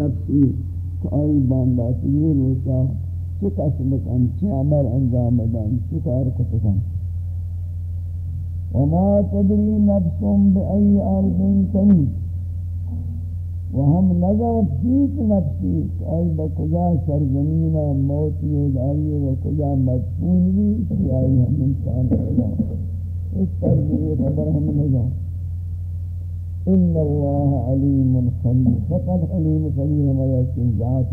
نفسی کہ آئی بانداتی یہ روچا چی قسم کن چی عمل انجام دن چی کار کتکن وما تدری نفس بأي أرض تموت وهم نظر فيك نفسي أي بكجا سرزمين موت يدعي وكجا مدفون بي في أي هم إنسان الله اس تربية خبر هم نظر ان اللہ علیم خبیر فقط علیم خبیر ما یسن ذات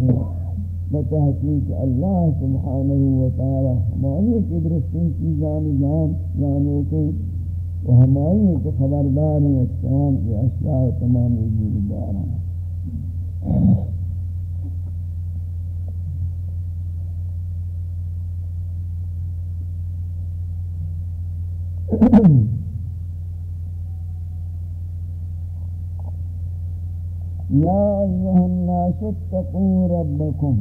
بتحقیق اللہ سبحانہ وتعالی ہماری کہ درستین چیزان جان جانو کے و ہماری کہ خبردار ہیں تمام یہ اشیاء تمام وجود دار Mm-hmm. يا أيها الناس اتقوا ربكم.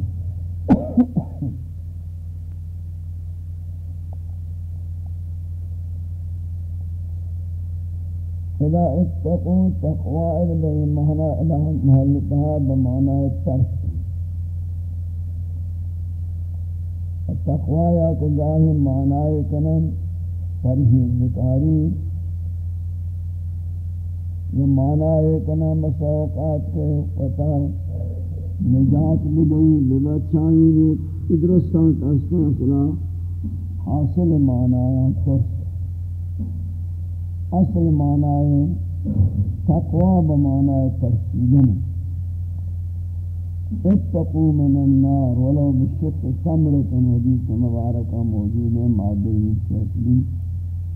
إذا اتقوا تقوى إلى مهنا إلى مهلتها بمعنى الترس التقوى يا كجاه معنى كنن فرهي ذكاري یہ معنی ہے کنا مساوقات کے پتا نجات بدئی لبچائی نے ادرستان کسنا اصلا حاصل معنی ہے فرس اصل معنی ہے تقوی بمعنی ترسیدن۔ اتقو من النار ولو بشق سمرت حدیث مبارکہ موجود ہے مادی چہتلی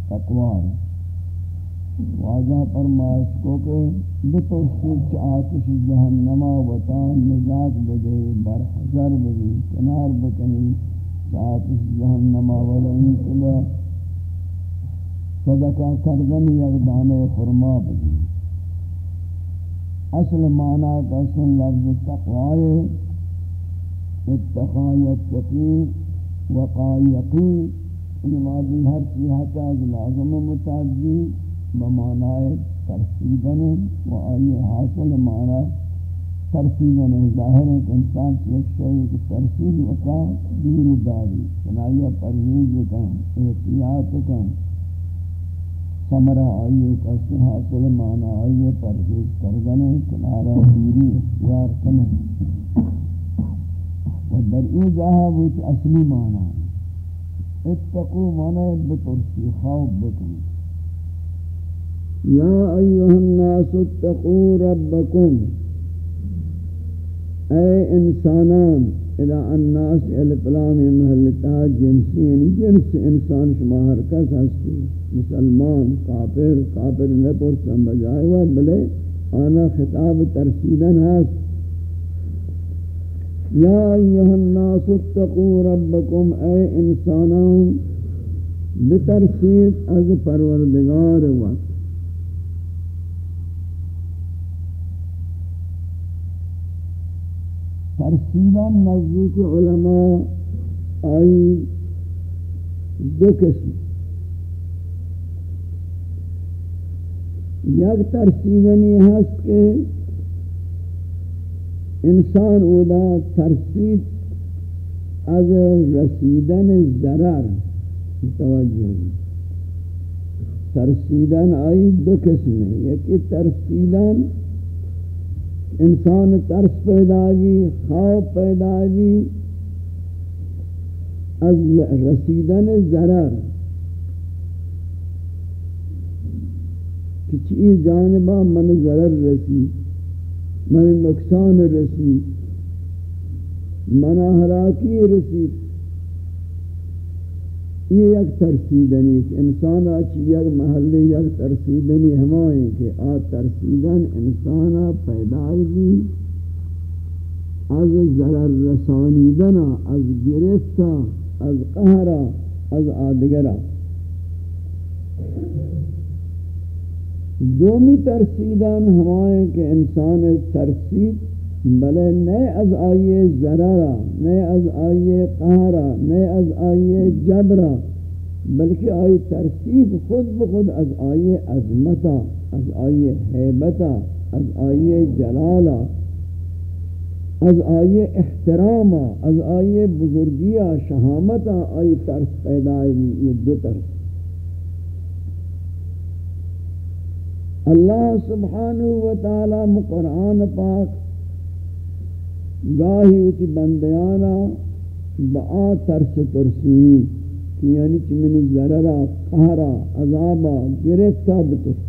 تقوی ہے۔ واجہ فرمائش کو کہ بتوسیق آتش جہنما وطان نجات بدے، برحضر بدے، کنار بکنی کہ آتش جہنما ولئن کلا صدقہ کردن یغدان خرما بدے۔ اصل معنی کا سن لفظ تقوائے اتقا یتقی وقا یقی ان ماضی یعنی ہر چیز لازم متعدی۔ بمعنی ترسیدن و آئی حاصل معنی ترسیدن ظاہر ہے کہ انسان کی ایک شئی کی ترسید وقا دور داری سنائیہ پرہیز کن، احتیاط کن. سمرہ آئیے کسی حاصل معنی آئیے پرہیز کردن کنارہ دیری اختیار کن. و در ای جاہا وہ اصلی معنی. اتقو معنی بترسی خواب بکنی یا ایوہ الناس اتقو ربکم اے انسانان اذا الناس الپلام محلتا جنسی یعنی جنس انسان شما حرکت ہستی، مسلمان، کافر کافر نتور سن بجائے ہوا بلے آنا خطاب ترسیدن ہست۔ یا ایوہ الناس اتقو ربکم اے انسانان بترسید از پروردگار وقت۔ ترسیدن نزدیک علماء آئی دو قسم. یک ترسیدنی ہست کہ انسان اودا ترسید از رسیدن ضرر. متوجہ ترسیدن آئی دو قسم ہے یکی ترسیدن انسان ترس پیدا بھی خوف پیدا بھی از رسیدن ضرر. کچھ جانبا من ضرر رسی، من نقصان رسی، من ہلاکی رسید یہ یک ترسیدنی کہ انسان آچی یک محلی یک ترسیدنی ہمائیں کہ آ ترسیدن انسان پیدائی از ضرر رسانیدنا، از گرفتا، از قہرا، از آدگرا۔ دومی ترسیدن ہمائیں کہ انسان ترسید بلے نئے از آئیے ضرارا نئے از آئیے قہرا، نئے از آئیے جبرا، بلکہ آئی ترسید خود بخود از آئیے عظمتا، از آئیے حیبتا، از آئیے جلالا، از آئیے احترام از آئیے بزرگیا شہامت آئی ترس پیدا یہ دو ترس اللہ سبحانہ و تعالی مقرآن پاک گاہی ہوتی بندیانا با ترس ترسی یعنی چی من ضررہ قہرہ عذابہ گرفتہ بترس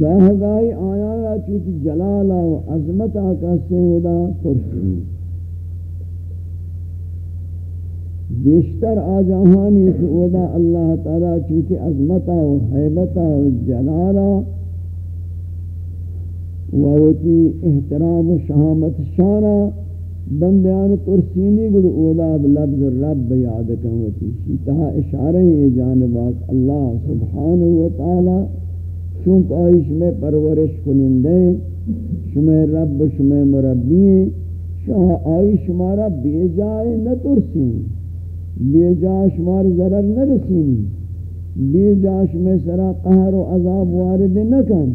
گاہ گاہی آیا چوتی جلالا و عظمت آکا سیودا ترسی۔ بیشتر آجاہانی سعودا اللہ تعالی چوتی عظمتا و حیبتا و جلالا و وتی احترام و شہامت شانا بندیان ترسینی گڑ اولا بلبز رب یاد کنوتی شیطہ اشارہ ہی جانباک اللہ سبحانہ و تعالی چونکہ آئیش میں پرورش کنندے شمع رب شمع مربی شاہ آئی شمارا بے جائے نہ ترسین بے جا شمار ضرر نہ رسین بے جا شمع سرا قہر و عذاب وارد نہ کن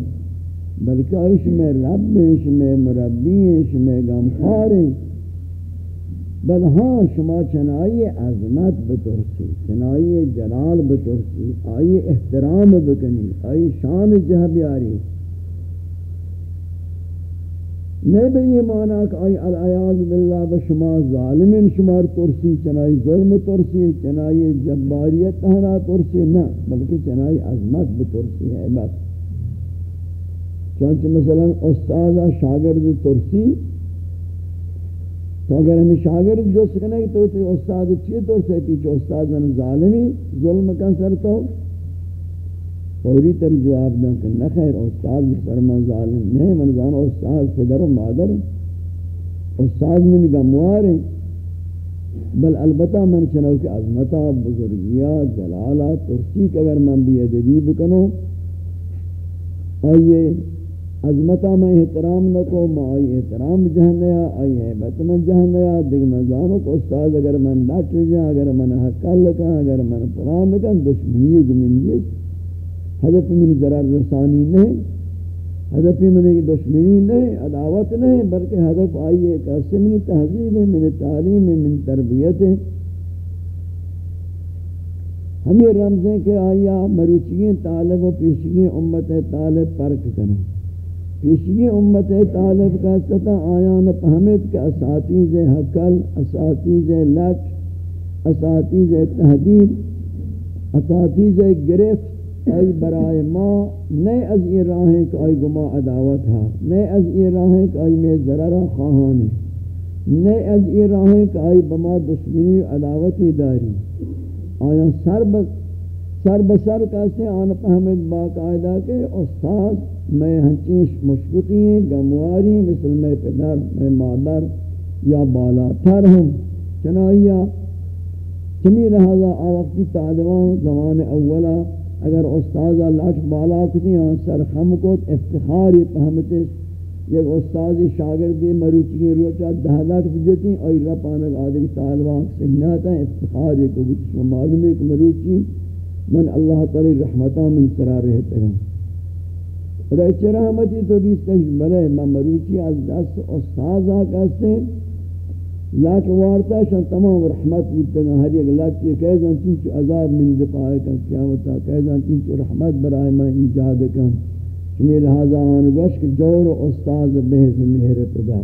بلکہ آئی شمع رب شمع مربی شمع غمخار بل ہاں شما چنائی عظمت بترسی، چنائی جلال بترسی، آئی احترام بکنی، آئی شان جہ بیاری نہیں بھی یہ معنی کہ آئی العیاض باللہ بشما ظالمین شمار ترسی، چنائی ظلم ترسی، چنائی جباریت تہنا ترسی، نہ، بلکہ چنائی عظمت بترسی، ہے بس۔ چونچہ مثلا استاذہ شاگرد ترسی، تو اگر ہمیں شاگرد جو سکنے تو تو استاد چیئے، تو سہتی چو استاد من ظالمی، ظلم کن سر تو، فوری تر جواب دن کہ نخیر استاد سر من ظالم نہیں، من زان استاد پدر و مادر استاد من گموار ہیں، بل البتہ من چنو کہ عظمتہ بزرگیہ جلالہ ترسی، کہ اگر من بھی ادبی بکنو آئیے عظمتا میں احترام نہ کو ما احترام جہنیا، آئی حیبت من جہنیا، دیکھ میں کو استاد اگر من ڈاکٹ جا اگر من حقال لکا اگر من پرام لکا دشمنی گمنی حضرت من ضرر رسانی نہیں، حضرت من دشمنی نہیں، عداوت نہیں، بلکہ حضرت آئی ایک ایسے من تحضیب ہے، من تعلیم ہے، من تربیت ہے۔ ہم یہ رمضیں کہ آیا مروچییں طالب و پیشگی امت طالب پرک کریں۔ پیشگی امت طالب کا ستا آیان پہمت کہ اساتیز حقل اساتیز لک اساتیز تحدید اساتیز گرفت، ای برائے ما، نئے از یہ راہیں کہ ای گما عداوت ہے نئے از یہ راہیں کہ ای میں ضرر خواہانے، نئے از یہ راہیں کہ ای بما دشمنی عداوتی داری۔ آیا سر بس سر بسر کیسے آن پہمد باقاعدہ کے استاد میں ہنچیش مشفقی ہیں، گمواری، مثل میں پدر، میں مادر یا بالا تر ہوں۔ چنائیہ چمی لہذا آوقتی طالبان زمان اولا اگر استاذہ لٹ بالا کتی ہیں، سر خم کو افتخاری پہمتش یک استاذ شاگردی مروچی روچا دہلا کتی جتی اور رپانک آدھے طالبان سنیاتا ہیں، افتخاری کو بچش معلوم ہے کہ مروچی من اللہ تعالی رحمتہ من سرا رہتے ہیں۔ خدا چه رحمتی تو بیس کش بلے میں مروچی از دست استاذہ کہتے لاک وارتا شان تمام رحمت بودتا گا ہر ایک لاک چیئے کہزان چینچو عذاب من دپائے کن قیامتا کہہ کہزان چینچو رحمت برائے میں ایجاد کن چمی لہذا آن گوش کہ جور و استاذ بہز مہرت دار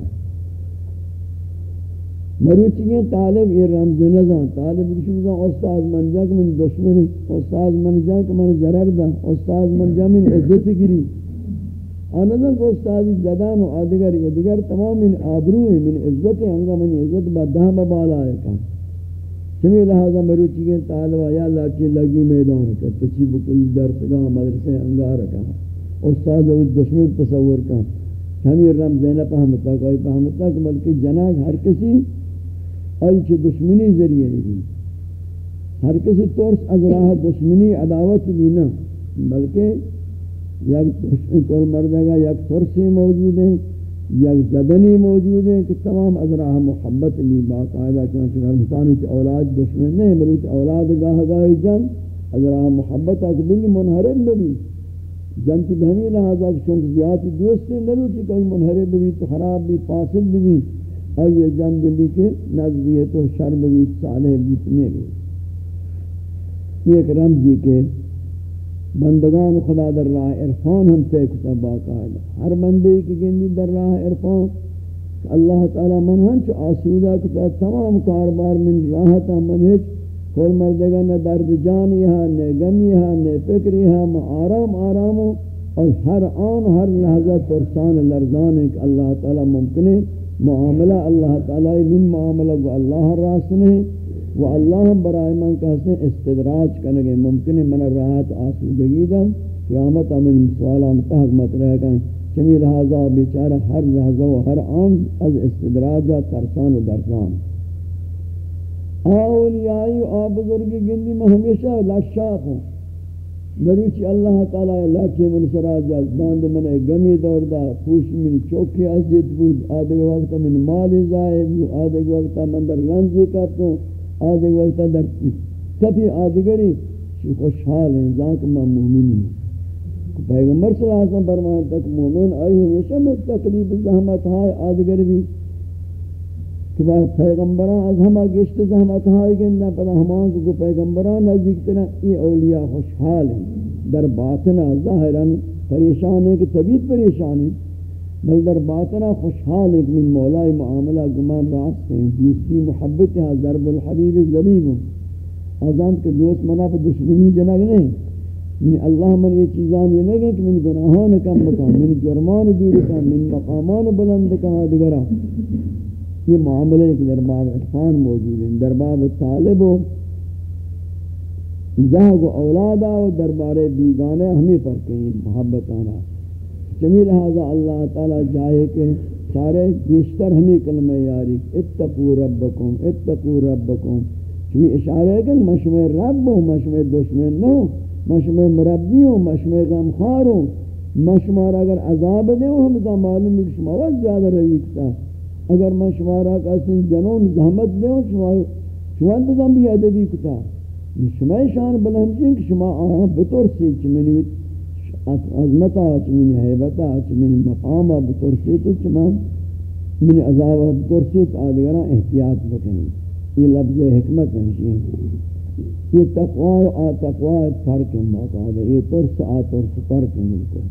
مروچی طالب یہ رمز نظام طالب کشی بزا استاذ من جا کہ من دشمنی استاذ من جا کہ من ضرر دا استاذ من جا من عزت گری آنظر کو استادی زدان و آدگر یہ دیگر تمام من آبرو ہیں من عزت انگا من عزت با دہم بالا ہے کام چمی لہذا مروچی کے طالبہ یا اللہ کی لگی میدان کر تچی بکل درسگاہ مدرسے انگار رکھا استاد و دشمن تصور کا ہمیں رم زینہ پہمتا کوئی پہمتا کہ بلکہ جناگ ہر کسی آئی چھ دشمنی ذریعے نہیں ہر کسی طورس از راہ دشمنی، عداوت بھی نہ. بلکہ یک کل مردگا یک فرسی موجود ہیں، یک زدنی موجود ہیں کہ تمام ازراہ محبت لی باقاعدہ، چنانچہ انسانی کی اولاد دشمن نہیں، بلکہ اولاد گاہ گاہ جن ازراہ محبت اکبر منحرم بھی۔ جنتی بہمی لہذا چونکہ زیادتی دوستی نلوٹی کئی منحرب بھی، تو خراب بھی، فاسد بھی۔ آئیے جن دلی کے نظریت و شرم بھی صالح بھی سنے گئے یہ ایک رمزی کے بندگان خدا در راہ عرفان ہم تے کتب باقاعدہ ہر بندے کی گندی در راہ عرفان اللہ تعالی من ہنچ آسودہ کتب تمام کاربار من راحتا منہج کل مردگا نہ درد جانی ہے نہ گمی ہے نہ فکری ہے آرام آرام اور ہر آن، ہر لحظہ ترسان لرزان ہے کہ اللہ تعالی ممکن ہے۔ معاملہ اللہ تعالی من معاملہ کو اللہ راسنے و اللہ برائے من کہتے ہیں استدراج کرنے گے ممکن ہے، من راحت آسودگی دا، قیامت امن سوالان پاک مت رہ گئے چمی لحظہ بیچارہ ہر لحظہ و ہر آن از استدراجہ ترسان و درسان۔ اولیائی آ بزرگی گندی میں ہمیشہ لشاق ہوں۔ بریچی اللہ تعالی لکھی من سراجات باند من گمی دور دا، پوش من چوکی از ازید بود۔ آدھے وقت من مالی زائب آدھے وقت من در رنجی کرتوں آدھے وقت در کبھی آدھگری شی خوشحال ہیں ذاک میں مومن ہوں پیغمبر صلی اللہ علیہ وسلم فرمایا تک مومن آئی ہمیشہ میں تکلیف زحمت ہاں، ہے آدھگر بھی کہ پیغمبران از ہما گشت زحمت ہائی گندہ پدا ہمان کو پیغمبران نزدیک ترہ، یہ اولیاء خوشحال ہیں در باطنہ ظاہراً پریشان ہے کہ طبیعت پریشان ہے بل در باطنہ خوشحال ہے کہ من مولائی معاملہ گمان راست ہیں۔ دوستی محبت ہے ضرب الحبیب ضریب آزان کے دوست منا پر دشمنی جنگ نہیں۔ من اللہ من یہ چیزان یہ نہیں کہ من گناہان کم مکان من جرمان دور کم، من مقامان بلند کہاں دگرہ یہ معاملہ ایک درباب عرفان موجود ہے درباب طالب و زہگ و اولادا و دربار بیگانے ہمیں پر کہیں محبت آنا چمی لہذا اللہ تعالی جائے کہ سارے بیشتر ہمیں کلمہ یاری اتقو ربکم اتقو ربکم۔ چمی اشارہ ہے کہ مشمع رب ہوں، مشمع دشمن نہ ہوں، مشمع مربی ہوں، مشمع غمخار ہوں۔ مشمع اگر عذاب دے ہم تو معلوم ہے کہ شما وقت زیادہ روی کتا اگر میں شمارا کسی جنون زحمت دیوں شما شما اندازم بھی ادبی کتا۔ شما شان بلہم چین کہ شما آہاں بطور سے چمینی عظمتا چمینی حیبتا چمینی مقاما بطور سے من عذابا بطور سے احتیاط بکنی یہ لفظ حکمت ہمشین یہ تقوی و آتقوی فرق موقع ہے یہ ترس آترس فرق ملکو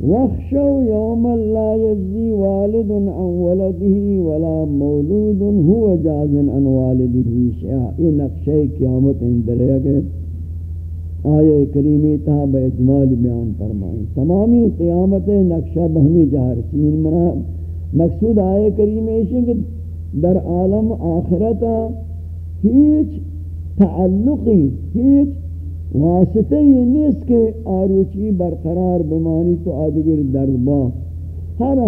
وَخْشَوْ يَوْمًا لَا يَجْزِي وَالِدٌ عَنْ وَلَدِهِ وَلَا مَوْلُودٌ هُوَ جَازٍ عَنْ وَالِدِهِ شَيْئًا یہ نقشہ قیامت اندر ہے کہ آیہ کریمی تہا بے اجمال بیان فرمائیں۔ تمامی قیامت نقشہ بہمی جہر سین منا مقصود آیہ کریمی ہے کہ در عالم آخرتا ہیچ تعلقی، ہیچ واسطہ یہ نیس کے آروچی برقرار بمانی تو آدگر دربا ہر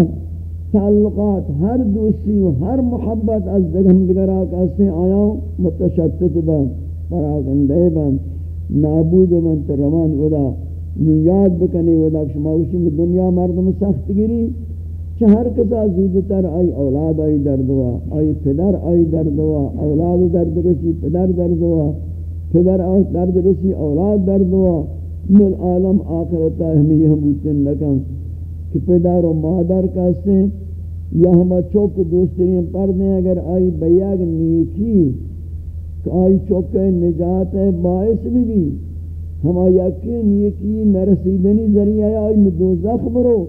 تعلقات، ہر دوستی و ہر محبت از دگم دگرہ کسی آیا متشتت با پراغندے با۔ نابود من تروان ودا یاد بکنے ودا شما اسی میں دنیا مردم سخت گری چہر کتا زودتر آئی اولاد آئی دردوا آئی پدر آئی دردوا اولاد درد رسی، پدر دردوا پدر درد رسی، اولاد درد ہوا من عالم آخرتا ہمیں ہم بوتن لکن کہ پدر و مادر کہتے یا ہم چوک دوسترین پردیں اگر آئی بیاگ نیکی کہ آئی چوک نجات ہے، باعث بھی بھی۔ ہم یقین یہ نیکی نرسیدنی ذریعہ آئی میں دوزخ برو۔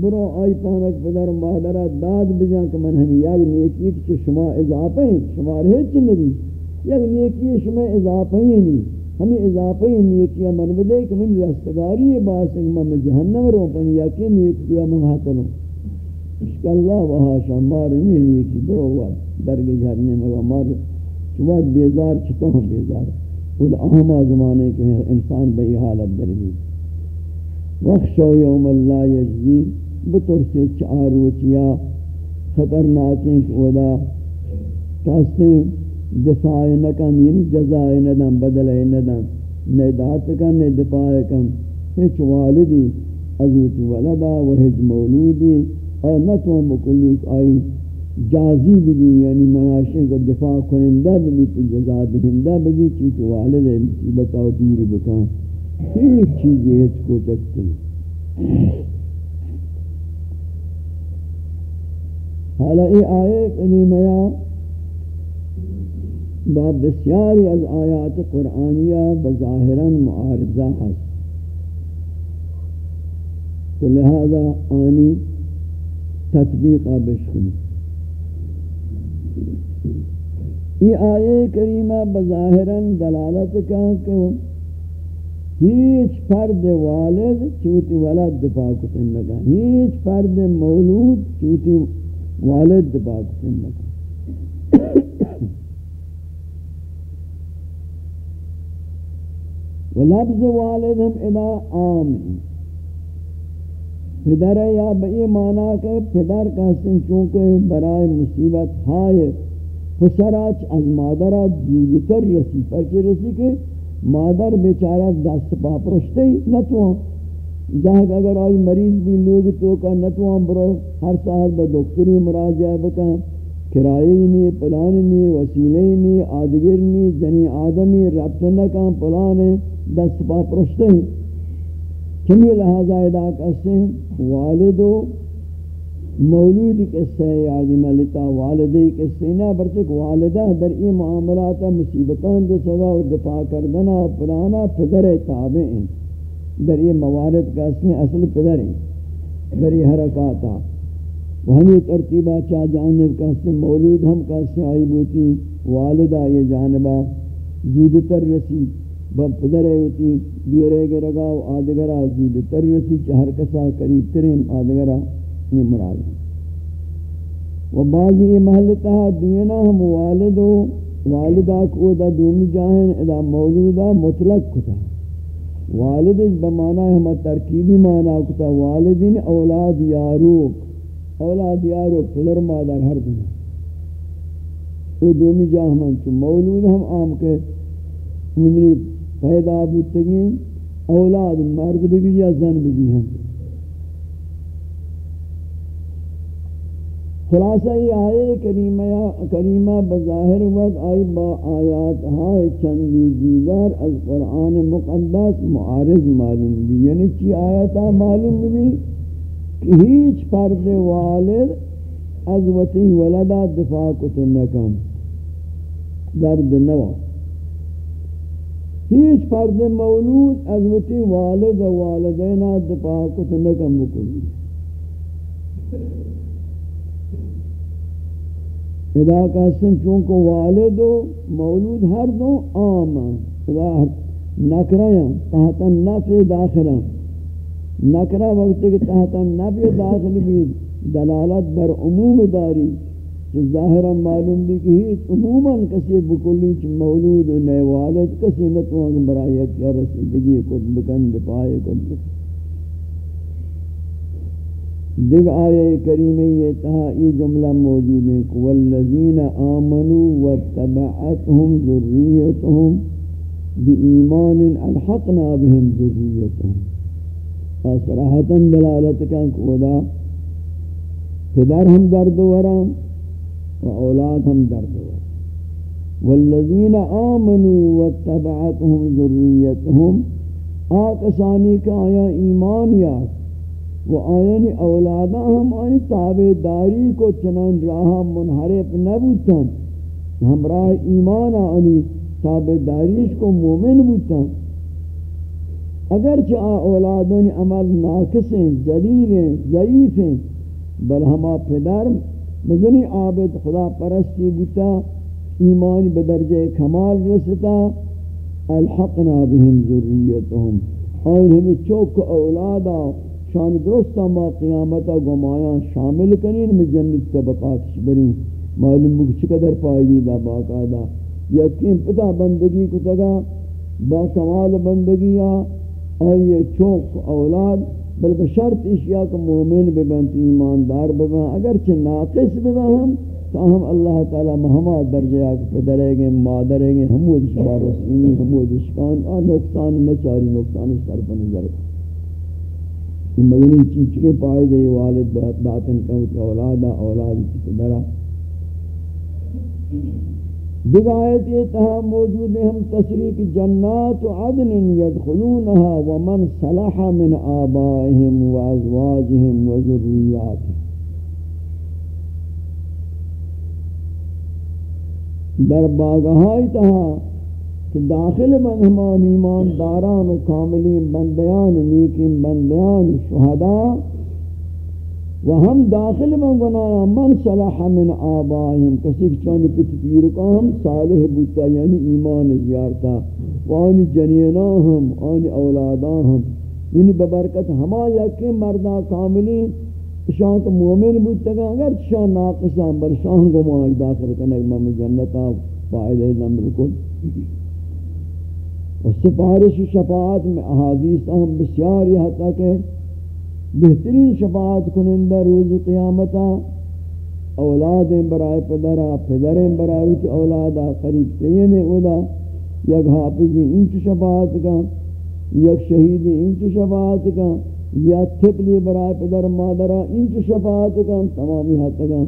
برو، آئی پانک پدر و مادر داد بجان کہ من ہم یاگ نیکی کہ شما اضافہ ہیں، شما رہے چنگی یک نیکی شما اضافہ ہی نہیں ہمیں اضافہ ہی نیکی من بدے کہ من رستگاری باعث ہے میں جہنم رو۔ پنی یا کہ نیکی من حاصلوں اشکال اللہ وہا شمار نہیں نیکی برو وقت درگ جھرنے میں ومار چوات بیزار چھتوں ہم بیزار؟ خود اہما زمانے کے ہیں، انسان بئی حالت درگی وخشو یوم اللہ یجزی بطور سے چار وچیا خطرناکیں کہ ودا دفاع نکن یعنی جزائے ندن بدلے ندن نیدات کن نی دفاع کن۔ ہچ والدی ازوت ولدا و ہج مولودی اور نتو مکلی آئی جازی بھی یعنی مناشے کا دفاع کنندہ بھی تو جزا دہندہ بھی چونکہ والد ہے مصیبت و دور بکا ایک چیز یہ کو چکتے حالا ای آئے کریمہ با بسیاری از آیات قرآنیہ بظاہرا معارضہ ہے تو لہذا آنی تطبیقہ بشکنی یہ آئے کریمہ بظاہراً دلالت کا کہ ہیچ فرد والد چوتی ولد دفاع کتن لگا، ہیچ فرد مولود چوتی والد دفاع کتن لگا۔ و لفظ والد ہم ادا عام ہیں پدر یا بئی معنی کہ پدر کہتے ہیں چونکہ برائے مصیبت ہائے پسراچ از مادرہ دیوتر رسی، پرچے رسی کہ مادر بیچارہ دست پا پرشتے ہی نتوان۔ جہاں اگر آئی مریض بھی لوگ تو کا نتوان برو، ہر سال با دکتری مراجعہ بکا کرائی نہیں پلانی نہیں، وسیلے نہیں، آدگر نہیں، جنی آدمی ربط نکا پلانے دست پا پرشتے ہیں چمی لہذا ادا کرتے ہیں والد و مولود قصہ یادی ملتا، والدی قصہ نہ برچک والدہ در ای معاملات مصیبتان دے سوا و دفاع کردنا پرانا پدر تابع ہیں در ای موارد قصہ اصل پدر ہیں در ای حرکاتا. و ہمی ترتیبہ چاہ جانب قصہ مولود ہم قصہ آئی بوتی والدہ یہ جانبہ زودتر رسی پدر ہوتی بیرے گے رگاو آدگرہ زود تر رسی چہر کسا قریب ترین آدگرہ یہ مراد ہے۔ و بعضی محلتہ دینا ہم والد و والدہ کو دا دومی جاہن ادا موجودہ مطلق کتا والد اس بمانا ہم ترکیبی مانا کتا والدین اولاد یاروک اولاد یاروک پلر مادر ہر دن وہ دومی جاہن چو مولود ہم عام کے منی پیدا بودتگین، اولاد مرد بھی یا زن بھی ہم خلاصہ یہ آئے کریمہ کریمہ بظاہر وقت آئی با آیات ہائے چندی دیگر از قرآن مقدس معارض معلوم بھی یعنی چی آیتا معلوم بھی کہ ہیچ فرد والد از وطی ولدہ دفاع کتن نکن. درد نوا. ہیچ فرد مولود از وطی والد و والدینہ دفاع کتن نکن بکلی ادا کا سن چونکہ والد و مولود ہر دو عام ادا نکرہ تحت نفع داخلہ نکرہ وقت کے تحت نفع داخل بھی دلالت بر عموم داری. جو ظاہرا معلوم بھی کہ عموماً کسی بکلی چھ مولود نئے والد کسی نتوان برای کیا رسیدگی کو بکن دپائے کو بکن دیکھ آیہ کریمی یہ تہا یہ جملہ موجود ہے والذین آمنوا واتبعتهم ذریتهم بإیمان الحقنا بهم ذریتهم. اصراحتا دلالت کا کودا پدر ہم درد ورام و اولاد ہم درد ورام والذین آمنوا واتبعتهم ذریتهم آقسانی کا آیا ایمان یاد و آئین یعنی اولادہ ہم آئین تابداری کو چنان راہ منحرف نبوتن ہمراہ ایمان آنی تابداریش کو مومن بوتن اگرچہ آ اولادان عمل ناقص ہیں، ذلیل ہیں، ضعیف ہیں، بل ہما پدر مزنی عابد خدا پرستی بوتا، ایمان بدرجہ کمال رستا الحقنا بهم ذریتهم. آئین ہمیں چوک اولادا، شان درستا ما قیامتا گمایاں شامل کنین میں جنت طبقات شبرین معلوم بک چقدر پائیدی دا باقاعدہ یقین پتا بندگی کو تگا با کمال بندگی آئیے چوک اولاد بل بشرط اشیاء کو مومن ببنت ایماندار ببن، اگرچہ ناقص ببن ہم تاہم اللہ تعالی مہما درجہ آکے پدرے گے، مادرے گے ہمود شبار رسیمی ہمود شکان آ نقصان نچاری نقصان سر پر نظر۔ مدنی چیز کے پائے دے والد باطن کا اولادا اولاد کی درہ دیگایت یہ تہا موجود ہم تصریح جنات عدن یدخلونها ومن صلح من آبائهم وازواجهم وذریاتهم در باغہائی تہا کہ داخل من ہمان ایمان داران و کاملین بندیان و نیکین بندیان و شہداء و ہم داخل من گنایا من صلح من آبائیم. کسی چاند پتپیر کا ہم صالح بوتا یعنی ایمان زیارتا. و آنی جنینا ہم آنی اولادا ہم یعنی ببرکت ہما یکی مردہ کاملی شان تو مومن بوتا گا اگر شان ناقصان بر شان گمائی داخل کنک من جنتا فائدہ نمبر کل و سپارش شفاعت میں احادیث ہم بسیار یہ حتا کہ بہترین شفاعت کنندہ روز قیامتا، اولادیں برائے پدرہ پدریں برائے اولادا قریب تین اولا، یک حافظی انچ شفاعت کا، یک شہیدی انچ شفاعت کا، یا تپلی برائے پدر مادرہ انچ شفاعت کا، تمامی حد کا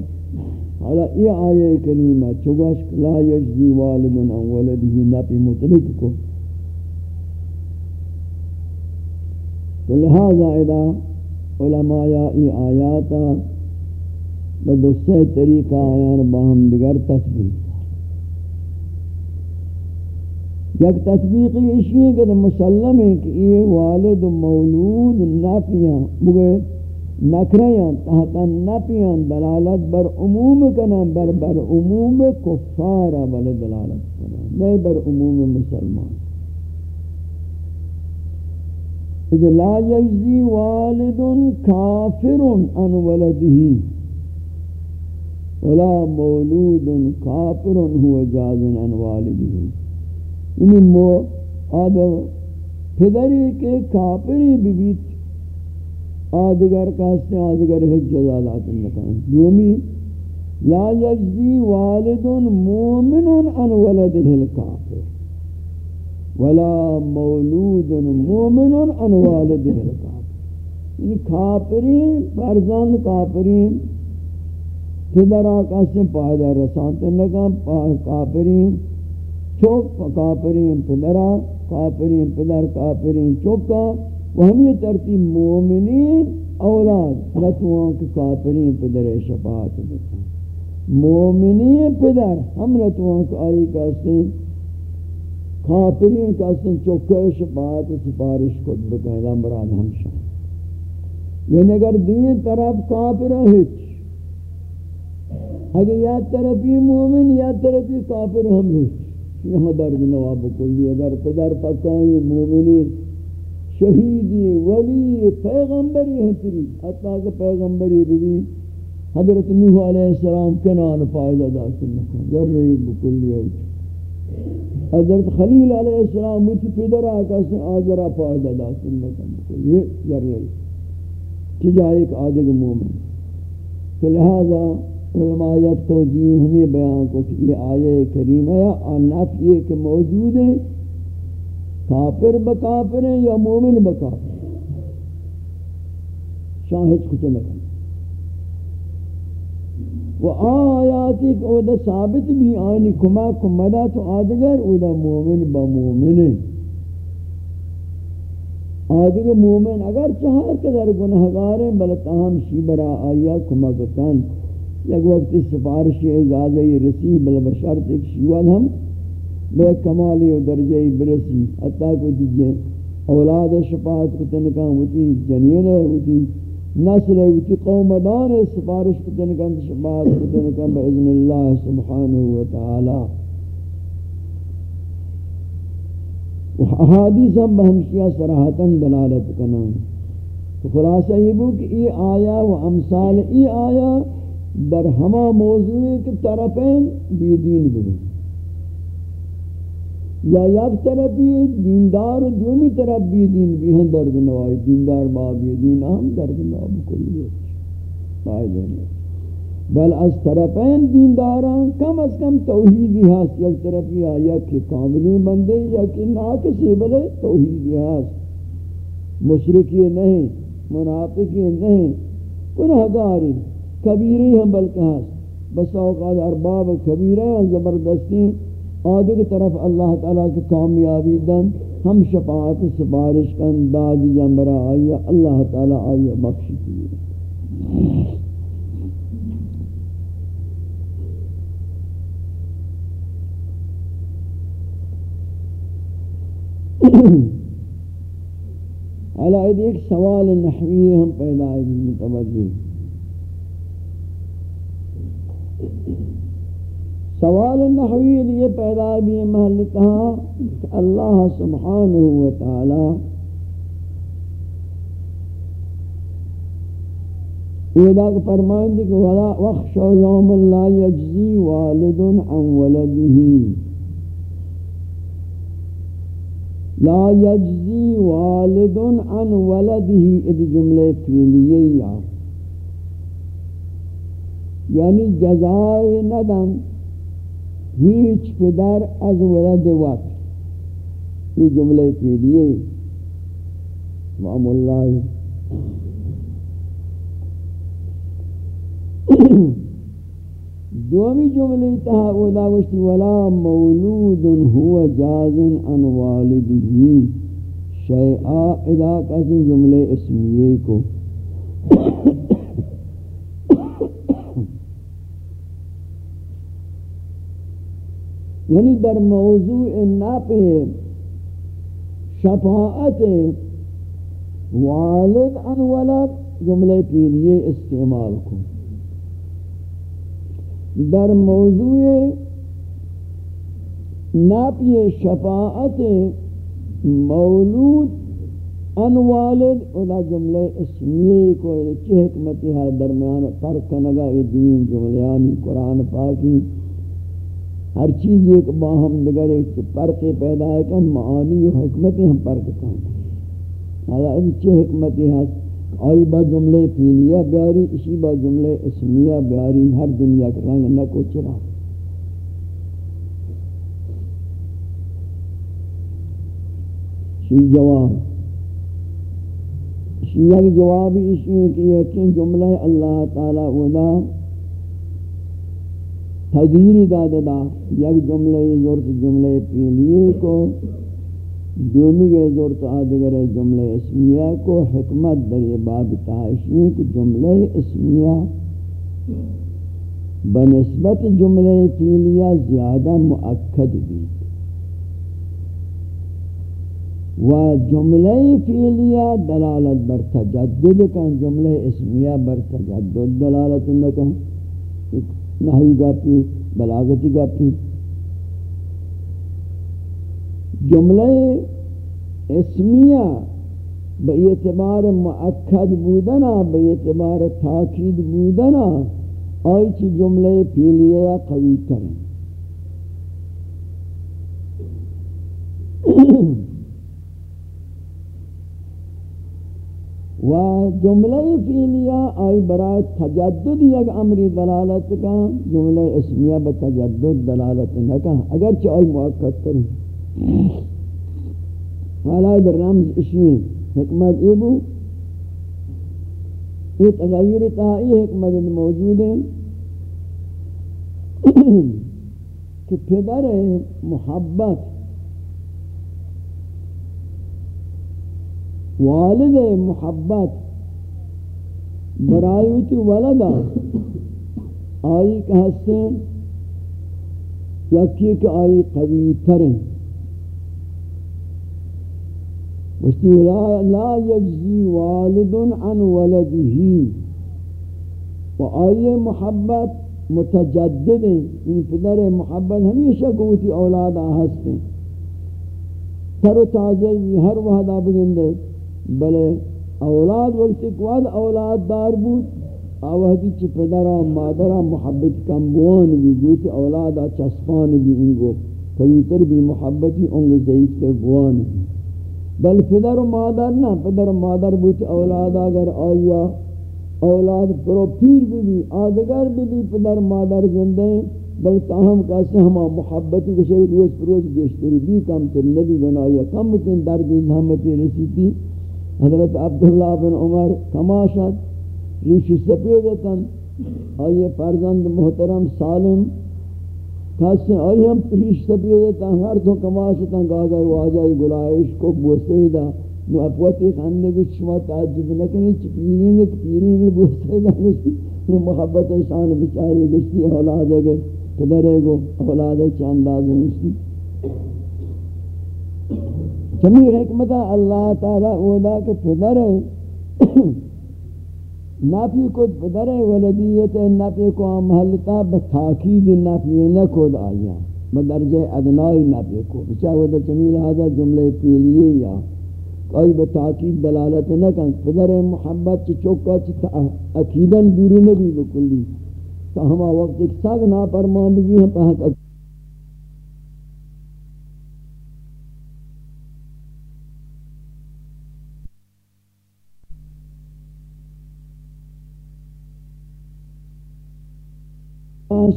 حالا یہ آیے کریمہ چگوش لا یجزی والدن ان ولدہی نپی مطلق کو۔ تو لہذا ادا علماء ای آیاتا بدسے طریقہ آیان باہم دگر تسبیح یک تسبیقی اشیئے کہ مسلم ہے کہ یہ والد و مولود نافیاں بگئے نکریاں تحتا نفیاں دلالت بر عموم کنا بر بر عموم کفارا بل دلالت کنا نہیں بر عموم مسلمان۔ اذا لا يجزي والد كافر عن ولده، ولا مولود كافر هو جاز عن والده. یعنی مو آدم پدری کے کافری بیت آدگر کاستے آدگر ہے جزالات النکان دومی، لا يجزي والد مومن عن ولده الكافر ولا مولود مومن ان والده یعنی کافرین، فرزند کافرین، پدر آقا سے پائدہ رسانتے لگا کافرین، چوک کافرین پدرہ کافرین پدر، کافرین چوکا وہ ہم یہ ترتیب مومنین، اولاد نتوان کہ کافرین پدر شفاعت بکن. مومنین پدر، ہم نتوان کہ آئی کہتے ہیں کافرین کا سن چوکش بات سفارش کو بکہلا مراد ہمشہ یعنی اگر دوئی طرف کافر ہچ اگر یا طرفی مومن یا طرفی کافر ہم ہچ یہاں درد نواب کلی. اگر پدر پکائی مومنی شہیدی ولی، پیغمبری ہیں تری حتیٰ کہ پیغمبری بھی حضرت نوح علیہ السلام کنان فائدہ دا سنکا ذرہی بکلی. ہوئی حضرت خلیل علیہ السلام مجھ پدر آقا سے آذرہ فائدہ دا سنتا مکل یہ ذر رہی چجا ایک آدھگ مومن تو لہذا علماء یک توجیہ ہمیں بیان کو کہ یہ آیہ کریم ہے یا نفی یہ کہ موجود ہے، کافر بکافر ہیں یا مومن بکافر شاہد کچھ لکھن و آیاتی کہ او دا ثابت بھی آنی کما کمدا تو آدگر او دا مومن با مومن آدگر مومن اگر چہار قدر گناہگار ہیں بلتاہم شیبرا آیا کما کتن یک وقت سفارش اجازہ رسی بل بشرط ایک شیوال ہم بے کمالی و درجہ برسی۔ حتیٰ کو دیجیے اولاد شفاعت کو تنکا ہوتی، جنین ہوتی نسل ایتی قوم دان سفارش کتن کن شباد کتن کن بإذن اللہ سبحانہ وتعالی۔ احادیث ہم بہمشیہ صراحتا دلالت کنن۔ تو خلاصہ یہ بو کہ ای آیا و امثال ای آیا در ہما موضوع کے طرفین بیدین بگن یا یک طرفی دیندار دومی طرف بھی دین، بھی ہم درد نوائی دیندار بابی دین، ہم درد نواب کلی فائدہ نہیں بل از طرفین دینداران کم از کم توحیدی ہست یک طرفی آیا کہ کاملی بندے یا کہ ناکسی بلے توحیدی ہست مشرکی نہیں، منافقی نہیں، گناہگاری، کبیری ہم بلکہ ہست بس اوقات ارباب کبیرہ ہیں زبردستی آدھے کی طرف اللہ تعالیٰ کی کامیابی دن ہم شفاعت سفارش کن دادی جمبرا آئیے اللہ تعالیٰ آئیے بخشی کی۔ علائد ایک سوال نحوی ہم پیدا ہے متوجہ سوال نحوی یہ پیدا بھی محل کہا کہ اللہ سبحانہ وتعالی یہ داک فرمائیں کہ وَلَا وَخْشَوْ يَوْمَ اللَّهِ يَجْزِي وَالِدٌ عَنْ وَلَدِهِ لا يجزي والد عن ولده اد جملے فعلیہ یا یعنی جزائے ندن ہیچ پدر از ولد وقت یہ جملے فعلیہ وعم اللہ دومی جملی تہا اودا وشتی ولا مولود هو جاز عن والده. شیعہ ادا کسی جملے اسمیے کو. یعنی در موضوع ناپے شفاعت والد عن ولد، جملے پیلیے استعمال کو در موضوع ناپی شفاعت مولود ان والد ادا جملے اسمیہ کو چھ حکمتی ہے، درمیان فرق کنگا یہ دین جملیانی قرآن پاکی۔ ہر چیز ایک باہم نگر ایک فرق پیدا ہے کہ معانی و حکمتی ہم فرق کریں ہے چھ حکمتی ہے آئی با جملے فیلیہ بیاری، اسی با جملے اسمیہ بیاری، ہر دنیا کے رنگ نکو چرا۔ شی جواب۔ شی یک جوابی اسی ہے کہ یقین جملہ اللہ تعالی ودا تغییر دادا یک جملے زورت جملے فیلیہ کو، دومی کے زور تو آدھگر اسمیہ کو. حکمت در یہ باب تحشی کہ جملہ اسمیہ بنسبت جملہ فیلیہ زیادہ مؤکد بھی و جملہ فیلیہ دلالت بر تجدد کن. جملہ اسمیہ بر تجدد دلالت نکن. نحوی گاپی بلاغتی گاپی جملہ اسمیہ بے اعتبار مؤکد بودنا، بے اعتبار تاکید بودنا، آئی چی جملے پیلیے قوی کریں۔ و جملہ فعلیہ آئی برای تجدد یک امری دلالت کا، جملہ اسمیہ بتجدد دلالت نہ کا اگرچہ آئی مؤکد کریں حالا در رمز اشین حکمت ای بو۔ یہ تغیر تائی حکمت موجود ہے۔ کہ پدر محبت والد محبت برایوتی ولدا آئی کہ ہستیں یکی کہ آئی قوی تریں لا لا يجزي والد عن ولده و آئیے محبت متجدد ہیں۔ ان پدر محبت ہمیشہ قوتی اولاد آہستیں تر و تازہ ہر وحدہ بگندے۔ بلے اولاد وقت قواد اولاد دار بود آوہدی چی پدرہ مادرہ محبت کمبوان بھی گوتی اولادا چسپان بھی انگو کبھی بھی محبتی انگو ضعیف کے بوان بھی. بل پدر و مادر نہ پدر و مادر بوت اولاد اگر آیا، اولاد پرو پیر بھی بھی، آدگر بھی بھی پدر مادر زندے بل تاہم کیسے ہما محبتی کے روز پر روز بیشتری بھی کم تر نبی بنایا، کم کن درد زحمتی رسیتی حضرت عبداللہ بن عمر کماشت ریش سپیدتن آئیے فرزند محترم سالم، کسی آئی ہم پریش سبیے ہر تو کماشتا گا گئے واجائی گلائش کو بوسیدہ، نو اپوتی خاندے کی شما تعجب نکنی، چی پیرین پیرین بوسیدہ نسی یہ محبت شان بچاری گشتی اولاد ہے پدرے گو اولاد چانداز نسی جمیر حکمت اللہ تعالی اولا کے پدر پدرے نافی کو در ولدیت نافی کو محلتا بتاکید نافی نکود آیا بدرجہ ادنائی نافی کو۔ بچاہ در جمیل هذا جملے پیلیے یا۔ کوئی بتاکید دلالت نکن پدر محبت چی چوکا چی اکیدن دوری نبی بکلی۔ تو ہما وقت ایک ساگ ناپرمان بھی ہم پہنک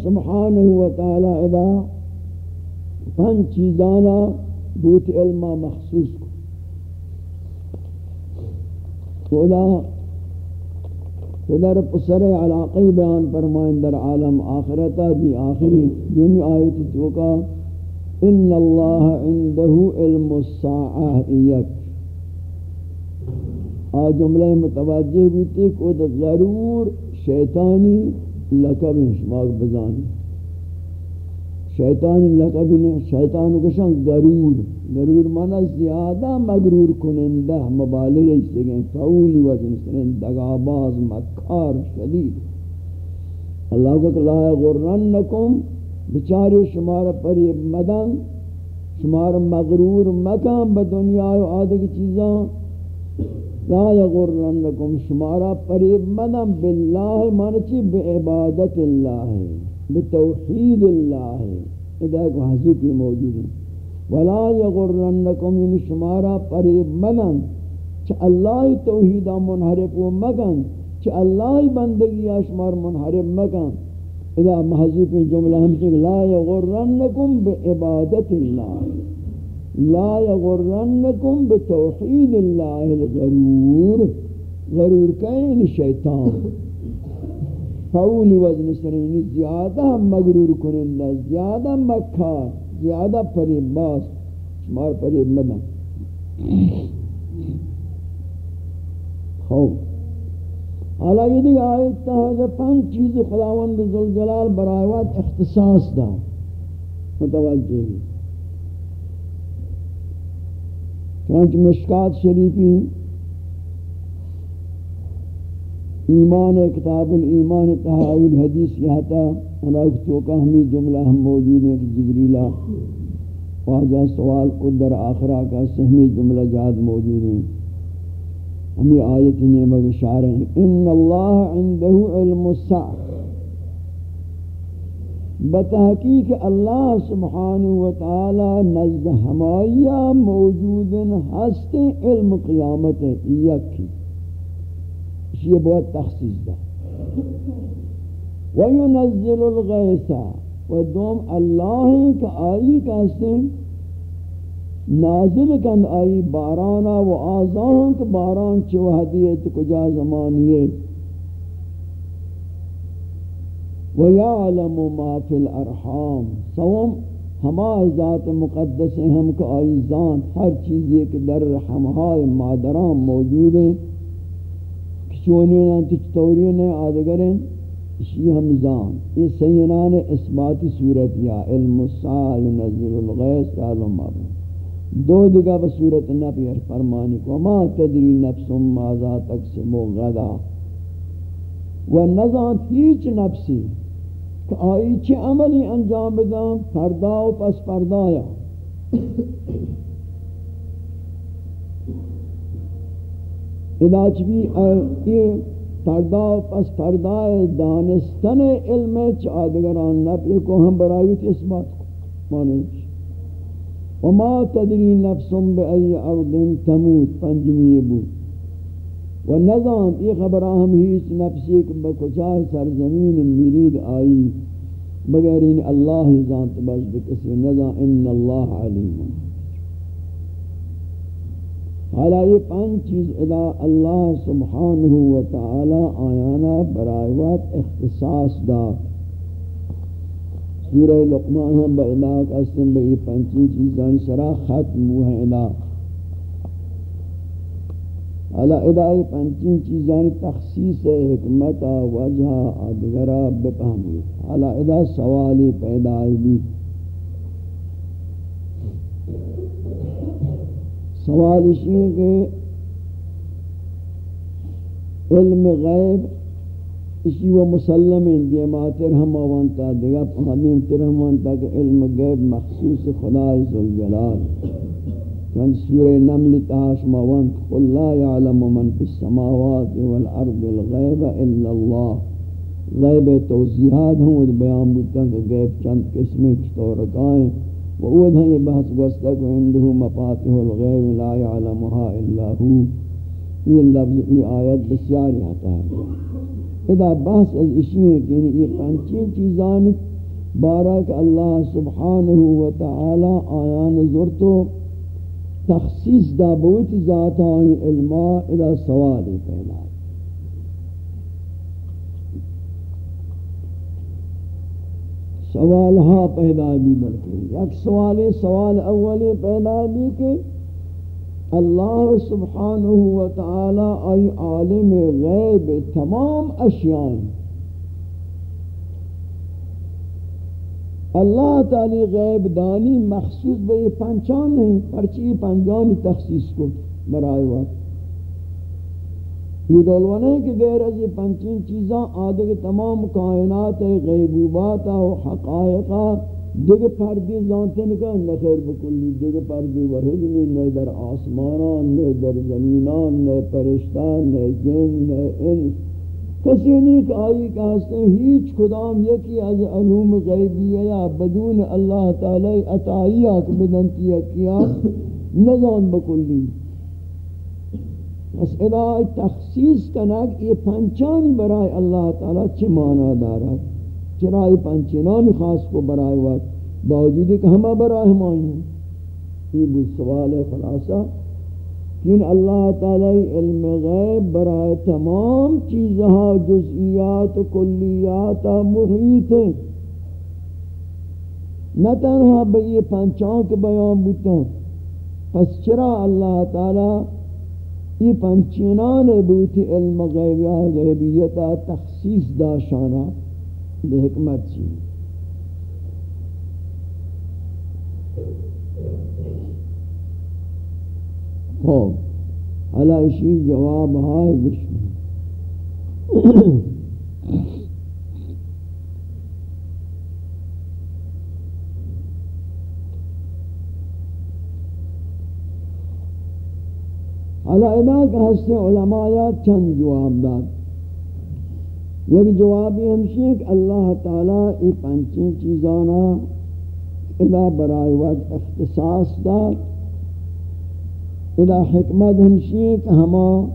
سبحانہ وتعالی ادا پن چیزانا بوت علم مخصوص کو۔ خدا پدر پسر علاقی بیان فرمائن در عالم آخرتا دی آخری دنی آیت توکا ان اللہ عنده علم الساعہ ایک آ جملہ متوجہ بیتی کو ضرور شیطانی لقب شماغ بزانی۔ شیطان لقب نے شیطان کشن غرور غرور مانا زیادہ مغرور کنندہ، مبالغ اشتگیں فعولی وزن سنن دگاباز مکار، شدید۔ اللہ کو کہ لا غرنکم بچاری شمار پریب مدن شمار مغرور مکان بدنیا و آدھگ چیزاں۔ لا یغرنکم شمارا پریب مدم باللہ مانچی بے عبادت اللہ بتوحید اللہ ادھا ایک محضوب کی موجود ہے ولا یغرنکم یعنی شمارا پریب مدم چھ اللہ توحیدہ منحرف و مگن چھ اللہ بندگی شمار منحرف مگن۔ ادھا محضوب جملہ ہمشک لا یغرنکم بے عبادت اللہ۔ لا يغرنكم بتوحيد الله الغرور. غرور کہیں شیطان فول وزن سرین زیادہ مغرور کنندہ زیادہ مکار زیادہ پریب باس شمار پریب مدن. خوب حالا یہ دیکھ، آیت تاہذا پانچ چیز خداوند ذوالجلال برائیوات اختصاص دا متوجہ ہے چنانچہ مشکات شریفی ایمان کتاب الایمان تحاول حدیث یہ تھا اناکتوں کا ہمیں جملہ ہم موجود ہیں کہ جبریلہ واجہ سوال قدر آخرہ کا سہمی جملہ جاد موجود ہیں۔ ہمیں آیت نعمہ اشارہ ہیں۔ ان اللہ عنده علم السعر بتحقیق اللہ سبحانہ وتعالی نزد ہمایا موجود ہست علم قیامت یکی۔ یہ بہت تخصیص دا۔ وینزل الغیث و دوم اللہ کا آئی کا ہستے نازل کن آئی بارانا و آزان کا باران چوہ دیت کجا زمانیت وَيَعْلَمُ مَا فِي الْأَرْحَامِ سوم ہما ذات مقدس ہم کو آئیزان ہر چیز ایک در رحمہائے مادران موجود ہیں۔ کچھونی نانتی چطوری نے اسی ہم زان یہ سینان اثباتی صورت یا علم الساع ينزل الغیس علم مابن دو دگا بصورت نبی فرمانی کو، ما تدری نفس ماذا تقسم غدا و نزان ہیچ نفسی کہ آئی چی عملی انجام بدم؟ پردا و پس پردایا ادا چبی یہ پردا و پس پردایا دانستن علم چادگران نفی کو ہم برایت اس بات کو مانے وما تدری نفس بأي ارض تموت. پنجمی بود. و نظام یہ خبر ہم ہیچ نفسی کہ بکچا سرزمین میرید آئی بغیر ان اللہ ذات بس بکسی. نظام ان اللہ علیم. حالا یہ پانچ چیز ادا اللہ سبحانہ و تعالی آیانا برائیوات اختصاص دا سورہ لقمان ہم با علاق اسم با پانچی چیزان سرا ختم ہوا ہے حالا ادا یہ پانچی چیزان تخصیص حکمت وجہ ادگرہ بپہمی حالا ادا سوالی پیدا بھی سوال اسی ہے کہ علم غیب اسی و مسلم ہیں دیماتر ہم آوانتا دیگا پہمیم تر ہم آوانتا کہ علم غیب مخصوص خدای ذوالجلال. چون سورہ نمل تاش ماوانت قل لا يعلم من في السماوات والارض الغیب الا اللہ غیب توضیحات ہوں بیان بودتا کہ غیب چند قسمیں چطورکائیں وعود ہیں یہ بحث گوستک عنده مفاتح الغیب لا يعلمها الا هو یہ لفظ یہ آیت بسیاری آتا ہے۔ ادا بحث از اشی ہے کہ یہ پنچین چیزان بارک اللہ سبحانہ و تعالی آیان زرتو تخصیص دا بوت ذاتان علماء ادا سوالی پہلا سوال ہاں پیدا بھی بلکہ یک سوال سوال اولی پیدا بھی کہ اللہ سبحانہ و تعالی ای عالم غیب تمام اشیاء اللہ تعالی غیب دانی مخصوص بے پنچان نہیں پرچی پنجانی تخصیص کو برائے وقت۔ یہ دولوانے کہ غیر از یہ پنچین چیزاں، آدھے تمام کائنات غیبوبات و حقائقہ دیکھ پردی زانتے نکا نخیر بکلی دیکھ پردی ورہدنی نئے در آسمانان نئے در زمینان نئے پرشتان نئے جن نئے انس۔ کسی نہیں کہ آئی کہاستے ہیں ہیچ خدام یکی از علوم غیبی یا بدون اللہ تعالی اتائیہ کہ بدنتی کیا نظام بکلی. بس ادا تخصیص کنک یہ پنچانی برای اللہ تعالی چی معنی دارد؟ چرا یہ پنچنانی خاص کو برای وقت باوجود کہ ہمیں برای ہمائی ہیں یہ بھی سوال خلاصہ. کہ اللہ تعالی علم غیب برای تمام چیزہا جزئیات و کلیات محیط. ہیں نہ تنہا بئی پنچان کے بیان بوتا پس چرا اللہ تعالی یہ پنچینان بوتی علم غیبیہ غیبیتا تخصیص داشانا؟ بے حکمت چی خوب. علا اشی جواب ہائے بشمی علیہ کہ ہستے علماء چند جواب داد؟ یک جوابی ہمشی ہے کہ اللہ تعالیٰ ای پنچیں چیزانا ادا برای وقت اختصاص داد. ادا حکمت ہمشی کہ ہما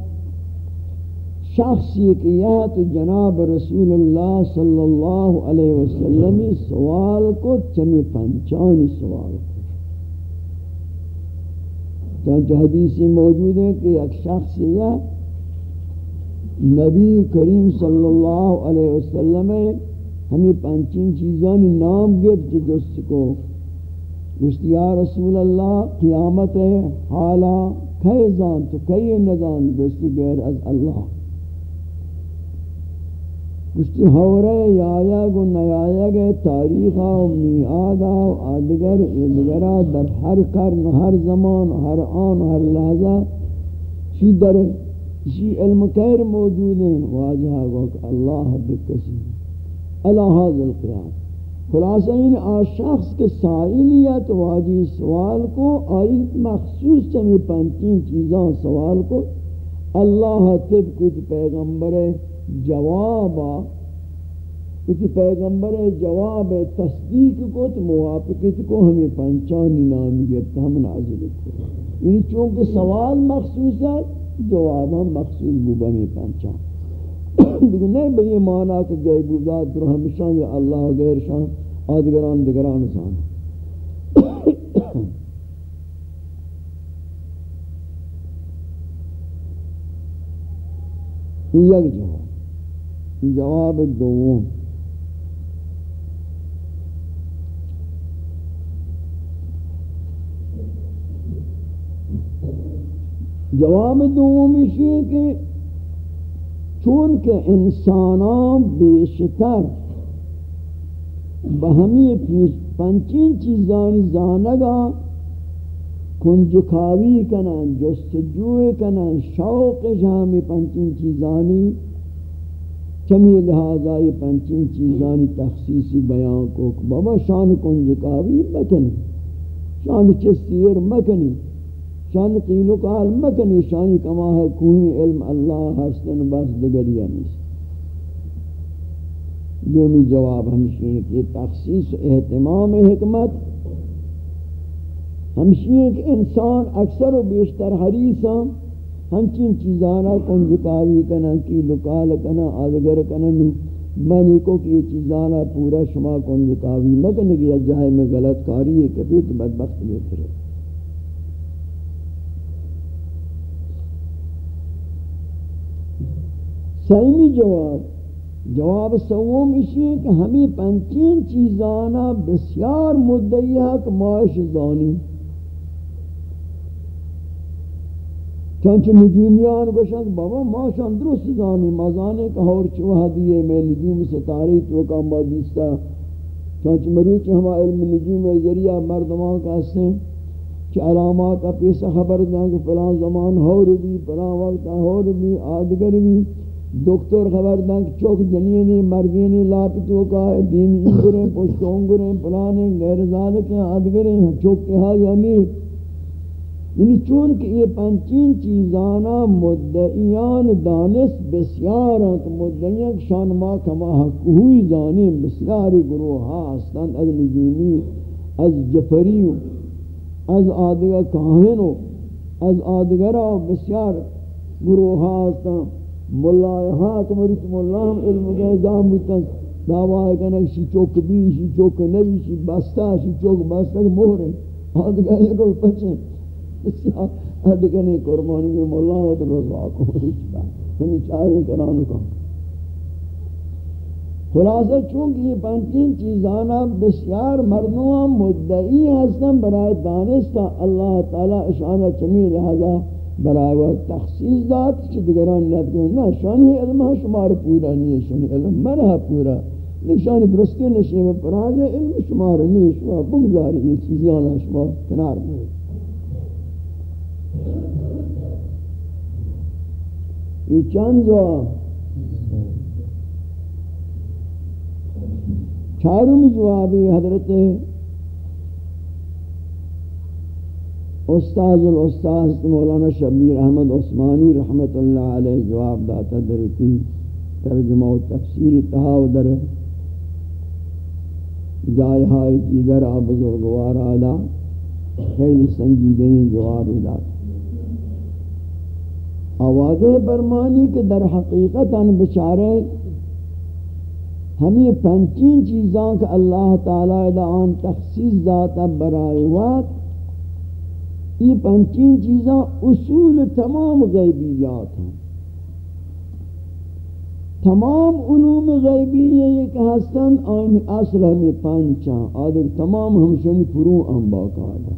شخصی کہ جناب رسول اللہ صلی اللہ علیہ وسلم سوال کو چمی پنچانی سوال کو۔ چنانچہ حدیثی موجود ہے کہ ایک شخص یہ نبی کریم صلی اللہ علیہ وسلم ہمیں پنچین چیزانی نام گفت جس کو گشتی یا رسول اللہ، قیامت ہے، حالا کئی زان تو کئی نظام گشتی غیر از اللہ۔ گشتی ہورے یا گو نیایا گے تاریخا و میعادا و آدگر ادگرا در ہر کرن ہر زمان، ہر آن، ہر لحظہ چی در چی علم کیر موجود ہیں، واجہ گو اللہ بکسی اللہ حاضر قیام خلاصہ ان آ شخص کے سائلیت واجی سوال کو آئی مخصوص چمی پنچین چیزاں سوال کو، اللہ تب کچھ پیغمبر جوابا کسی پیغمبر جواب تصدیق کو تو موافقت کو ہمیں پنچانی نامی گرتا ہم نازل کو۔ یعنی چونکہ سوال مخصوص ہے، جواب ہم مخصوص بوبا میں پنچان۔ دیگه نه به این معنی که بوداد در همشان یا اللہ غیرشان، آدگران دگران سان یک جواب. این جواب دوم. جواب دوم یہ ہے چون کہ انسانان بیشتر بہمی پنچین چیزانی زانگا، کنجکاوی کنن، جستجوی کنن، شوق جامی پنچین چیزانی چمی لہذا یہ پنچین چیزانی تخصیصی بیان کو، بابا شان کنجکاوی مکنی، شان چستیر مکنی شان قیل و قال مکنی شان کما ہے، کوئی علم اللہ ہستن بس دگریا نیست۔ دومی جواب ہمشی ہے کہ تخصیص احتمام حکمت، ہمشی ہے کہ انسان اکثر و بیشتر حریصا ہمچین چیزانا کنجکاوی کنا کی لکال کنا، آدگر کنا منی کو کہ یہ چیزانا پورا شما کنجکاوی مکنی کہ یہ جائے میں غلط کاری ہے کبھی تو بدبخت بیتر ہے۔ سیمی جواب۔ جواب سوم اسی ہے کہ ہمیں پنچین چیزانا بسیار مدعی ہے معاش زانی۔ چونچہ نجومیان گوشن کہ بابا معاشان درست زانی مازانے کہ اور چوہ دیئے، میں نجوم ستاری تو کام با دیستا چونچہ مروچ ہما علم نجوم ذریعہ مردمان کا حسن کہ علامات اپیسا خبر دیں کہ فلان زمان ہور بھی فلان وقت ہور بھی، آدگر بھی۔ دکتر خبر دن کہ چوک جنینی مردینی لاپتو کا دین انگریں پشت انگریں، پلانے، غیر ذالک ہیں، آدگریں چوک کہا یعنی یعنی چون کہ یہ پنچین چیزانا مدعیان دانس بسیار ہیں کہ مدعیان شان ما کما حق ہوئی دانیں بسیاری گروہ ہاستان از نجومی، از جفری، از آدگر کاہنو از آدگرہ بسیار گروہ ہاستان ملہ حاکم مرت ملہ ہم علم گیزام بودتن دعوی کنک شی چوک بی شی چوک نبی شی بستا، شی چوک بستا مہرے آدھگا یہ رول پچھیں آدھگا قربانی میں ملہ ہوتا رضا کو مرت با ہمیں چاہے کرانو کا خلاصہ، چونکہ یہ پنچین چیزانا بسیار مردوں مدعی ہستن برای دانستا اللہ تعالی اشانہ چمی لہذا برای و تخصیص داد که دیگران ندگون نه شانی علم ها شما رو پورا نیه شانی علم من ها پورا. نشانی درستی نشیم پراز علم شما رو نیه شما بگذاری این چیزیان شما کنار بود ای چند جا؟ چارم جوابی حضرت استاذ الاستاذ مولانا شبیر احمد عثمانی رحمت اللہ علیہ جواب داتا درتی ترجمہ و تفسیر تہاو در جائے ہائی دیگر بزرگوار آدھا خیلی سنجیدین جواب داتا آوازیں برمانی کہ در حقیقت ان بچارے ہمیں پنچین چیزاں کہ اللہ تعالی دا آن تخصیص داتا برائے وقت یہ پنچین چیزاں اصول تمام غیبیات ہیں تمام علوم غیبی یہ کہ ہستن اصل ہمیں پنچاں آدھر تمام ہمشن فرو ہم باقاعدہ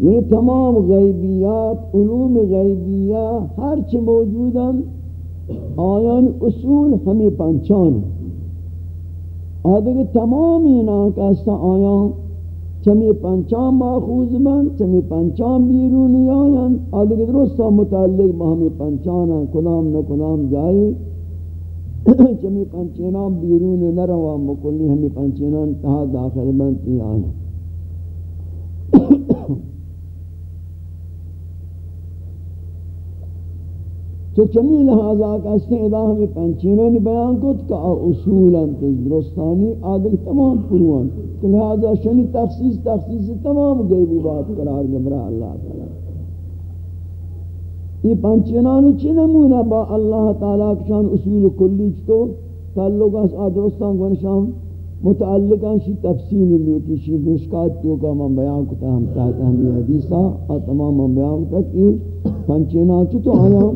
یہ تمام غیبیات علوم غیبیات ہر چی موجودا آیان اصول ہمیں پنچان ہیں آ دیگه تمام اینا که است آیا چمی پنچام ماخوز من چمی پنچام بیرونی آیان آ دیگه درست متعلق با پنچانا پنچان کلام نہ کلام جایی؟ چمی پنچینام بیرون نروا مکلی ہمی پنچینام تہا داخل من تی آیان تو چمی لہذا کا استعدا ہمیں پنچینوں نے بیان کت کہ اصولا درستانی آدھر تمام پروان. تو لہذا شنی تخصیص تخصیص تمام غیبی بات قرار گمرا اللہ تعالی. یہ پنچینانی چی نمونہ با اللہ تعالی کشان اصول کلی چتو تعلق اس آدرستان گونشان متعلقاً شی تفصیل لوٹی، شی مشکات تو کا من بیان کتا، ہم تحت ہمی حدیثہ اور تمام من بیان کتا کہ پنچینا تو آیا؟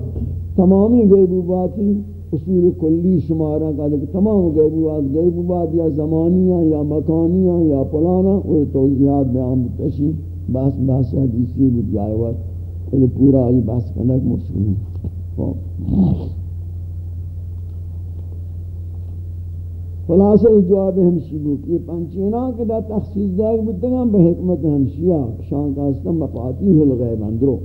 تمامی غیبوباتی اصول کلی شمارہ کا کہ تمام غیبوبات غیبوبات یا زمانیاں یا مکانیاں یا پلانا، وہ توضیحات بیان بتشی بس بس حدیثی بود جائے وقت پورا آئی بس کنک مسلم خلاصہ جواب ہمشی بود یہ پنچینا کے دا تخصیص دائگ بدنگا بحکمت ہمشیہ، شان کا استم مفاتیح الغیب اندرو۔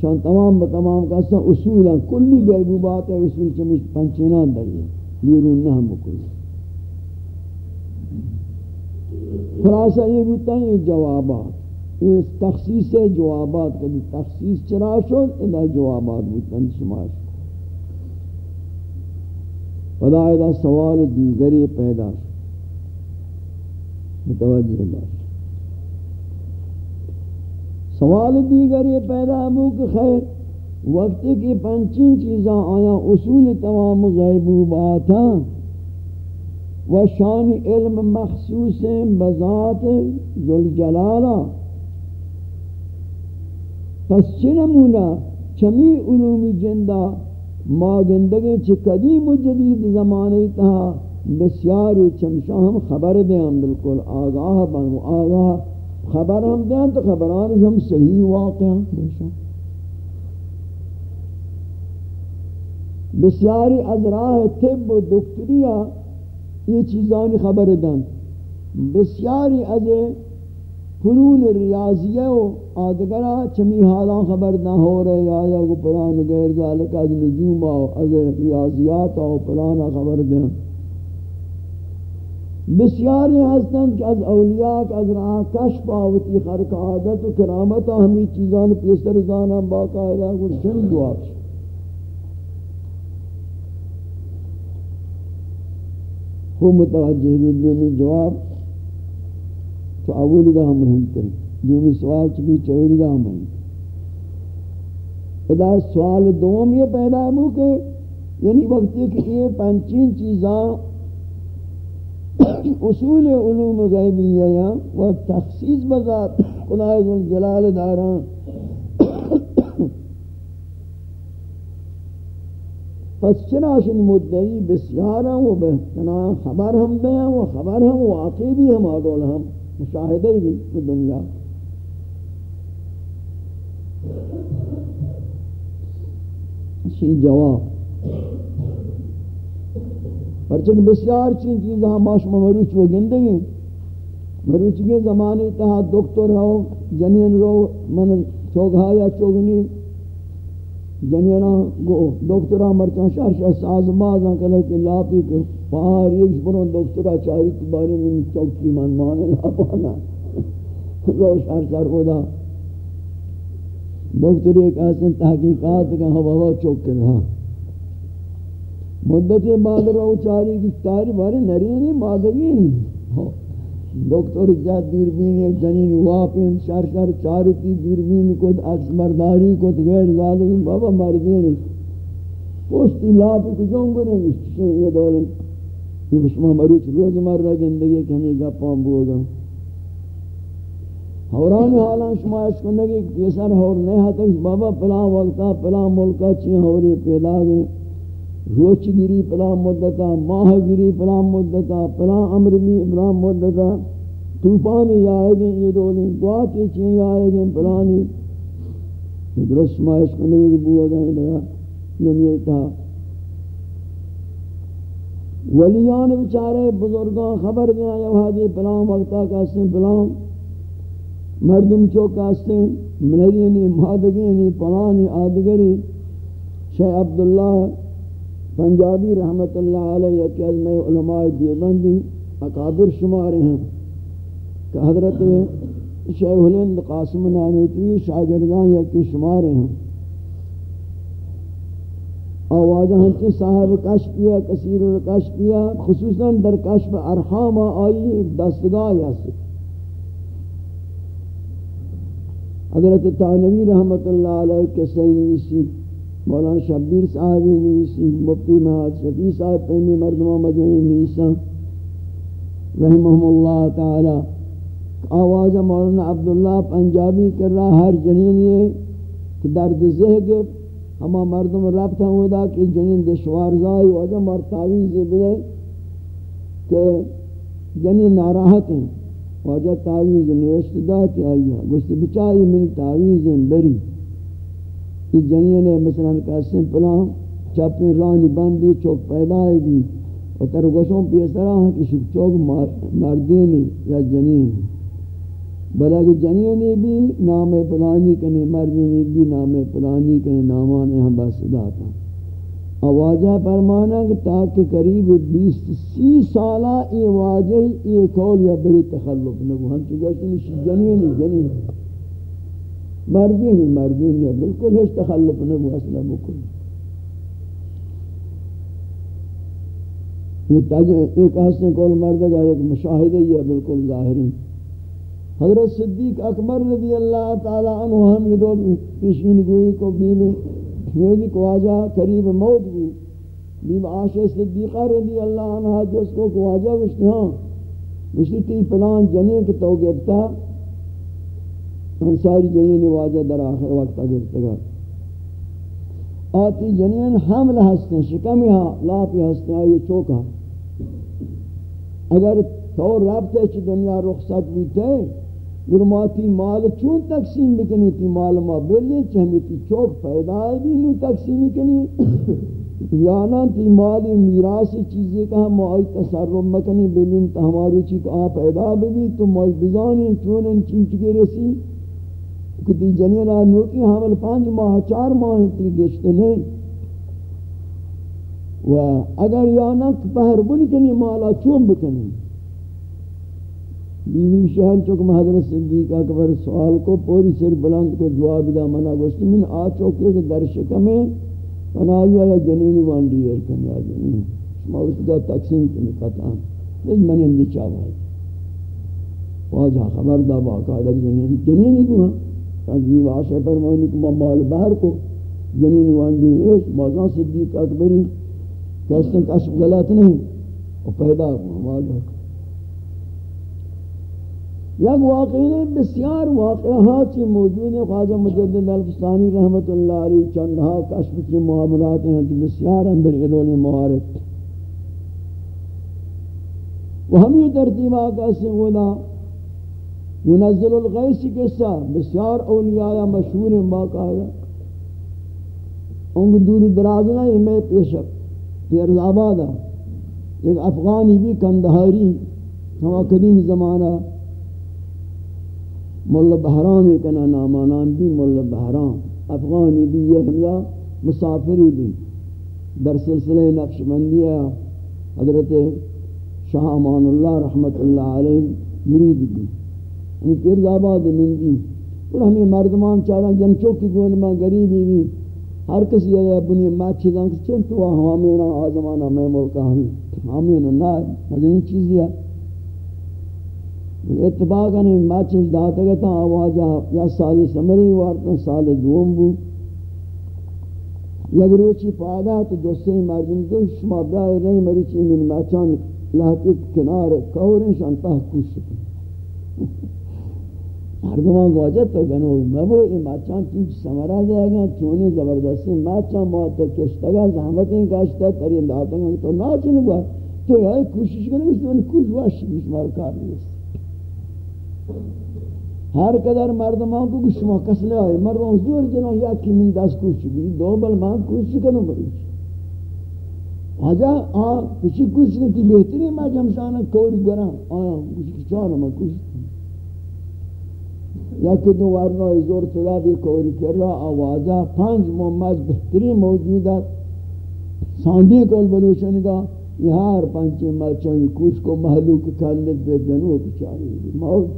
شان تمام بتمام کا استم اصولا کلی غیبو بات ہے، اصول چمیش پنچینا دریئے بیرون نہ ہم بکلی خلاصہ یہ بودتا ہے یہ جوابات۔ یہ تخصیص ہے، جوابات کبھی تخصیص چرا شد ادا جوابات بودتا ہے شمار شد۔ خدا سوال دیگری پیدا شد۔ متوجہ باش سوال دیگری پیدا ہو کہ خیر. وقت کی پنچین چیزاں آیا اصول تمام غیبوبات ہیں و شان علم مخصوص بذات ذوالجلالہ پس چنمونا چمی علومی جندہ ما گندگی چی قدیم و جدید زمانے تہا بسیاری چمشا ہم خبر دیں بالکل آگاہ بن و آگاہ خبر ہم دیں تو خبران ہم صحیح واقع ہیں بسیاری از راہ طب و دکتریا یہ چیزانی خبر دیں۔ بسیاری از فنون ریاضیہ و آدگرہ چمی حالاں خبر نہ ہو رہے یا یا کو پران غیر ذالک از نجوم و از ریاضیات و پرانا خبر دیں۔ بسیاری ہستند کہ از اولیاء از راہ کشف آوتی خرق عادت و کرامت ہمیں چیزان پیسر زانا باقاعدہ کو شن دعا خوب متوجہ بھی جواب. تو اولی گاہ مهم تر دومی سوال چکی چوری گاہ مهم ادا سوال دوم یہ پیدا ہے کہ یعنی وقتی کہ یہ پنچین چیزاں اصول علوم غیبی ہے و تخصیص بذات خدای ذوالجلال داران پس چناشن مدعی بسیارا و بہتنا خبر ہم دیں و خبر ہم واقعی بھی ہم آدول ہم مشاہدہ بھی دنیا۔ اچھا، اسی جواب۔ پرچک بسیار چین چیز چیزاں ماشما مروچ وہ گندگی مروچ کے زمانے تہا دکتر ہو، جنین رو، من چوگھا یا چوگنی جنینا ہاں گو دکترہ ہاں مرچان شار شار ساز بازاں کلے کہ لاپی کو پار ایک برون دکترہ ہاں چاری کی بارے میں چوکی من مانے لاپانا رو شار شار خدا دکتر ایک ایسن تحقیقات کہ ہوا ہوا چوک کے رہا مدت بعد رو چاری کی چاری بارے نرینی مادگی نہیں۔ دکتر ہاں، جا دوربین جنین واپن، شر شر چارتی دوربین کو عکس برداری کو غیر ظالم بابا مردین پوستی لاپ کو جون گنے مشتے یہ دولن یہ بشما مروچ روز مرہ گندگی کہ ہمیں گپاں بوگا۔ ہوران حالان شما اس کو نگی کیسر ہور نہیں ہاتا بابا پلا وقتا پلا ملکا چی ہوری پیدا گئے۔ روچ گیری پلا مدتا، ماہ گیری پلا مدتا، پلا امر بھی پلا مدتا۔ توفانی آئے گئے یہ دولی گواتی چین آئے گئے پلانی درست مائش کرنے کی بوہ گئے لیا دنیا تھا ولیان بچارے بزرگان خبر گیا یا حاجی پلام وقتا کہستے پلام مردم چوک کہستے منیرینی مادگینی پلانی آدگری۔ شیخ عبداللہ پنجابی رحمت اللہ علیہ کہ از میں علماء دیوبندی اکابر شمارے ہیں کہ حضرت شیخ ہلند قاسم نانوتوی شاگردان یکی شمارے ہیں۔ آوازہ ہنچے صاحب کشف کیا کثیر کشف کیا خصوصاً در کشف ارحام آئی ایک دستگاہ یاسک حضرت تانوی رحمت اللہ علیہ کے سیدی مولانا شبیر صاحبی نویسی مفتی محاد شفی صاحب پہمی مردمہ مجمعی نویسا رحمہم اللہ تعالی۔ آواز مولانا عبداللہ پنجابی کر رہا، ہر جنین یہ کہ درد زہ گفت ہما مردم ربط ہوں دا کہ جنین دشوار زائی، وجہ مر تعویز بلے کہ جنین ناراحت ہیں۔ وجہ تعویز نوشت دا کہ آئیہ، گوشت بچائی من تعویز بری۔ یہ جنین ہے مثلا کہاستے پلان چاپیں رانی بندی چوک پیدا ہے بھی اور ترگوشوں پیسرا ہیں کہ شک چوک مردینی یا جنین بلکہ جنینی بھی نام پلانی کنی مردینی بھی نام پلانی کنی نامان ہم بس داتا آواجہ فرمانا کہ تاکہ قریب بیس، سی سالہ ای واجہ ای کول یا بری تخلف نگو ہم چکا چنی جنینی جنینی مردینی مردینی بالکل ہیچ تخلف نگو اصلا بکل یہ تاجہ ایک حسن کول مردگا ایک مشاہدہ یہ بالکل ظاہری حضرت صدیق اکبر رضی اللہ تعالی عنہ ہم یہ دو پیشین گوئی کو بیوی میدی کو آجا قریب موت بھی بیو عاشق صدیقہ رضی اللہ عنہ جس کو کو آجا وشتی ہاں وشتی تی پلان جنین کے تو گرتا گفتا انساری جنین واجہ در آخر وقت گفتا گا آتی جنین حمل ہستے شکمی ہاں لاپی ہستے ہیں یہ چوکا۔ اگر تو رابطے چی دنیا رخصت بیتے گرماتی مال چون تقسیم بکنی؟ تی مال ما بلی، چہمی تی چوک پیدا ہے بھی نو تقسیم کنی یا نا تی مال میراسی چیزی کا ہم آئی تصرف مکنی بلی تا ہماری چیز آ پیدا بھی تو مائی بزانی چون ان چین چکے رسی۔ کہ کتی جنین آنوکی حمل پانچ ماہ، چار ماہ تی گشتے نہیں۔ و اگر یا نا پہر بلی کنی مالا چون بکنی۔ بیوی شہر چکم حضرت صدیق اکبر سوال کو پوری سر بلند کو جواب دا، منا گوشتی من آ چوکے کے در شکمیں پناہی آیا جنینی وانڈی ارکن یا جنین شما اس کا تقسیم کنی، قطعا۔ لیکن من اندی چاہا ہے واجہ خبر دا باقاعدہ جنین۔ جنینی کو ہاں۔ تنظیم آشہ فرمانی کہ میں مال بہر کو جنینی وانڈی ایش بازان صدیق اکبری کہستن کہ کشف غلط نہیں اور پیدا مال بہر کو۔ یک واقعی نے بسیار واقعات چی موجود ہیں، خواجہ مجدد الفسانی رحمت اللہ علیہ چندہا کشف کی معاملات ہیں تو بسیار اندر ادول موارد و ہم یہ ترتیب آقا سے ہونا ینزل الغیس قصہ بسیار اولیاء مشہور ہیں باقاعدہ ان کو دوری درازنا ہی میں پیشک پیرز آبادا ایک افغانی بھی کندہاری، ہوا قدیم زمانہ۔ مولا بحرام کنا نامانان بھی مولا بحرام افغانی بھی، یہ حملہ مسافری بھی۔ در سلسلہ نقش بندی حضرت شاہ امان اللہ رحمت اللہ علیہ مرید بھی۔ ان پرز آباد نندی جی۔ اور ہمیں مردمان چارا جن چوکی گون میں غریبی بھی۔ ہر کسی یہ بنی ماچھی دنگ چن تو ہمیں آزمانہ میں ملکہ ہمیں ہمیں نہ مدنی چیزی ہے اتباقا نہیں ماچس داتا گتا آوازا یا سالی سمری وارتا سال دوم بو۔ یک روچی پادا تو دوستی مردم دو، شما بیائی رہی مریچی من ماچان لحقی کنار کورنش انتہ کش سکن مردمان گواجت تو گنو مبو این ماچان چنچ سمرا جائے گا چونی زبردستی مچان ماچان موتا کشتگا زحمتیں کشتا ترین داتا گا تو ناچنی بوا. تو یہ کوشش کرنے اس نے کش واشی بشمار کار نیست. ہر قدر مردمان کو شما کسلے آئے مردمان زور جنو یا کی من دست کوشی بھی دو بل مان کوشی کنو بریچ آجا، آ کچھ کوشی نہیں بہتری ما جمشانا کوری گرام آیا کچھ چانا ما کوشی یا دو ورنو زور تلا بھی کوری کر رہا آوازا پانچ محمد بہتری موجودہ ساندی کول بلوشنی دا یہ ہر پانچ مچانی کوش کو محلوک کلت بے جنوب چاہیے موت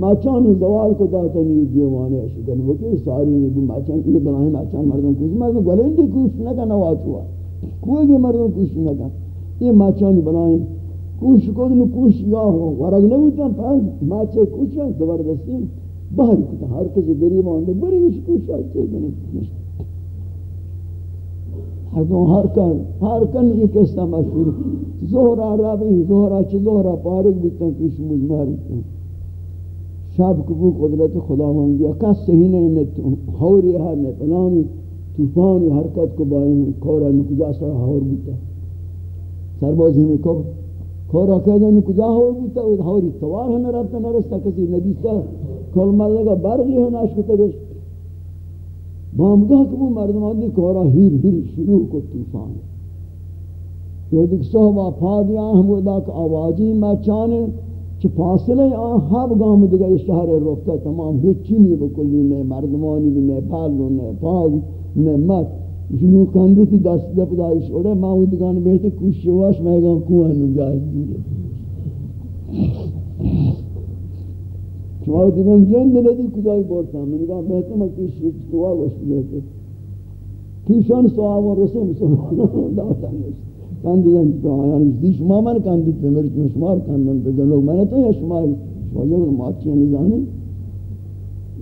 ماچان زوال کو داتا نہیں دیوانے شکن وہ کہ ساری نہیں بھی ماچان یہ بنائے ماچان مردم کچھ مردم گلندی کچھ نہ کا نواز ہوا. کوئی بھی مردم کچھ نہ کا یہ ماچان بنائیں کچھ کو دن کچھ یا ہو ورگ نبوتا پانچ ماچے کچھ ہیں زبردستی. باید که هر کسی بری مانده بری ایش کوشا چیدنی دو هر کن هر کن یک کسا مشهور زہرا روی زہرا چه؟ زہرا پارک بیتن کش مجمار بیتن شب کبو قدرت خداوندی کس صحیح نه خوری ہر نه فلانی طوفانی حرکت کو باین کورا نکجا سر هور بیتا. سربازی میں کو کورا کہدن نکجا ہور بیتا؟ اور ہوری سوار ہن رفتہ نرستا کسی نبی صلی کل مردگا برگی ہے ناشکتا گشت بامگاہ کبو مردمان دی کورا ہیر ہیر شروع کو طوفان۔ یہ دیکھ صحبہ پادیاں ہم ودا کہ آوازی مچانے چھ فاصلے آن ہر گام دیگا یہ شہر روکتا تمام ہیچ چینی بکلی نے مردمانی بھی نے پالو نے پاگ نے مت۔ جنو کندی تی دست دپ دایش اوڑے ماں وہ دکان بیٹھے کچھ شواش میں گام کوہ نو جائے شما دیگه جن بلدی کجای بردم من نگاه بهتم اکی شیخ سوا گوشت بیده کیشان سوا و رسوم سوا داوتن گوشت کندیدن تو آیان دی شما من کندید به مرد شما رو کندن به جلو من تو یا شما شما جبر ماچی زانی؟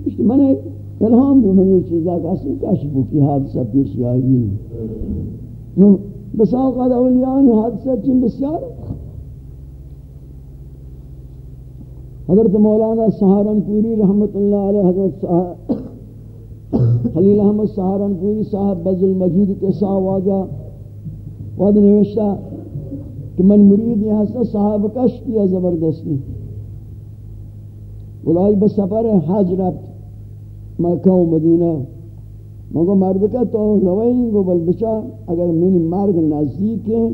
اشتی من الهام دو من این چیزا کسی کشفو کی حادثه پیش آئی بسا قد اولیان حادثه چین بسیار حضرت مولانا سہارنپوری رحمت اللہ علیہ، حضرت خلیل احمد سہارنپوری صاحب بز المجید کے ساتھ واجہ وعد نوشتا کہ من مرید یہاں سے صاحب کش کیا زبردستی۔ بلائی بسفر حج رفت، مکہ و مدینہ۔ مگو مرد کا تو روائیں گو بل بچا اگر من مرگ نزدیک ہے،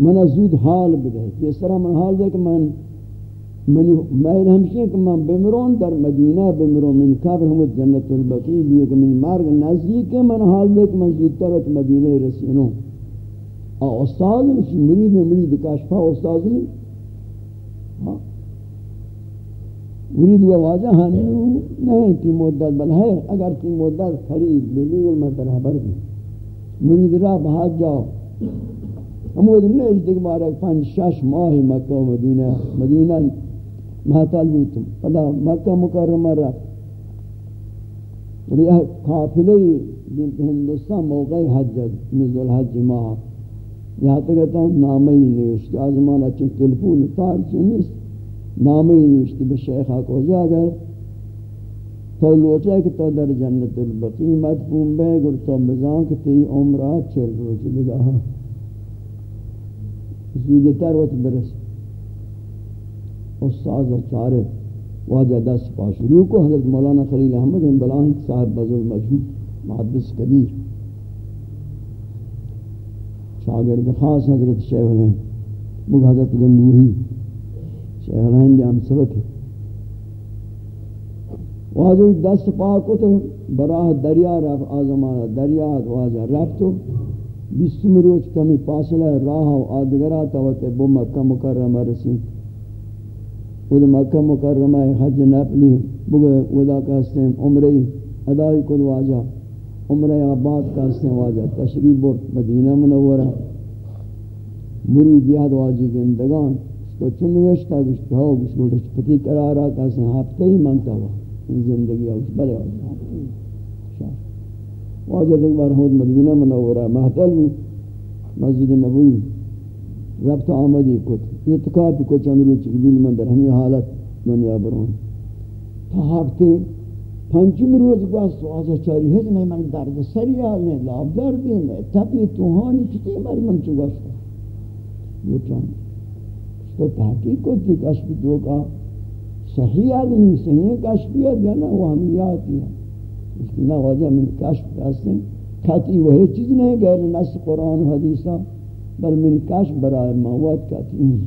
من زود حال بدے اس طرح من حال دے کہ من منی میل ہمشی کہ من بمرون در مدینہ بمرون، من قبر ہم جنت البقی لیے کہ من مارگ نزدیک ہے من حال دے کہ من زودتر ات مدینہ رسینوں آ استاد نہیں مرید مرید کاشفا استاد نہیں ہاں مرید و واجہ ہاں نہیں تی مدت بل ہے اگر تی مدت خرید بلی میں ترہ بر دی مرید را بہت جاؤ ہم وہ دن نہیں دیکھ پانچ شش ماہ مکہ و مدینہ مدینہ محتل بیتم. پدا مکہ مکرمہ رفت اور یہ قافلے ہندوستان موقع حج نزل الحج ماہ یہاں تک کہتا ہوں نامہ ہی نوشتی آزمانہ چن تلفون تار چنیس نامہ ہی نوشتی بشیخہ کو جا گئے تو لوچا ہے کہ تو در جنت البقی مدفون بے گر تو بزان کہ تی عمرہ چل روچ بگاہا اس لیے تر وقت برس. استاد و چارے واجہ دس پا شروع کو حضرت مولانا خلیل احمد بلاہن صاحب بزر مجہود محدث کبیر شاگرد خاص حضرت شیخ الہین مگ حضرت گندوہی شیخ الہین دے ہم سبق ہے۔ واجہ دس پا کو تو براہ دریا رف آزمانہ دریا واجہ رف تو بیستم روز کمی پاسلہ راہ و آدگرہ توتے بو مکہ مکرمہ رسید۔ خود مکہ مکرمہ حج نپلی بگے ودا کہتے ہیں عمرہی ادائی کل واجہ عمرہ آباد کہتے ہیں واجہ، تشریف برد، مدینہ منورہ مرید یاد واجی کے اندگان اس کو چنوشتا گشت ہو، گشت گشت پتی قرارا کہتے ہیں ہفتہ ہی منتا ہوا، ان زندگی اس بلے واجہ واجہ دیکھ بار حود مدینہ منورہ، محتل، مسجد نبوی۔ ربط آمدی کت. اعتقاد کو چند روچ قبیل من در ہمیں حالت دنیا برون. تا ہفتے پنچم روز باز سوازہ چاری ہے نہیں من درد سری حال نہیں لاب درد نہیں تپی توہانی مر من چو گشتا لوٹان تو تحقیق کو تھی کشف دو کا. صحیح آدمی صحیح کشف یا جانا وہ ہمیات ہے اس کی نہ وجہ من کشف کہتے ہیں کھاتی وہی چیز نہیں غیر نس قرآن و حدیثہ بل من کشف برائے مواد کہتی ہیں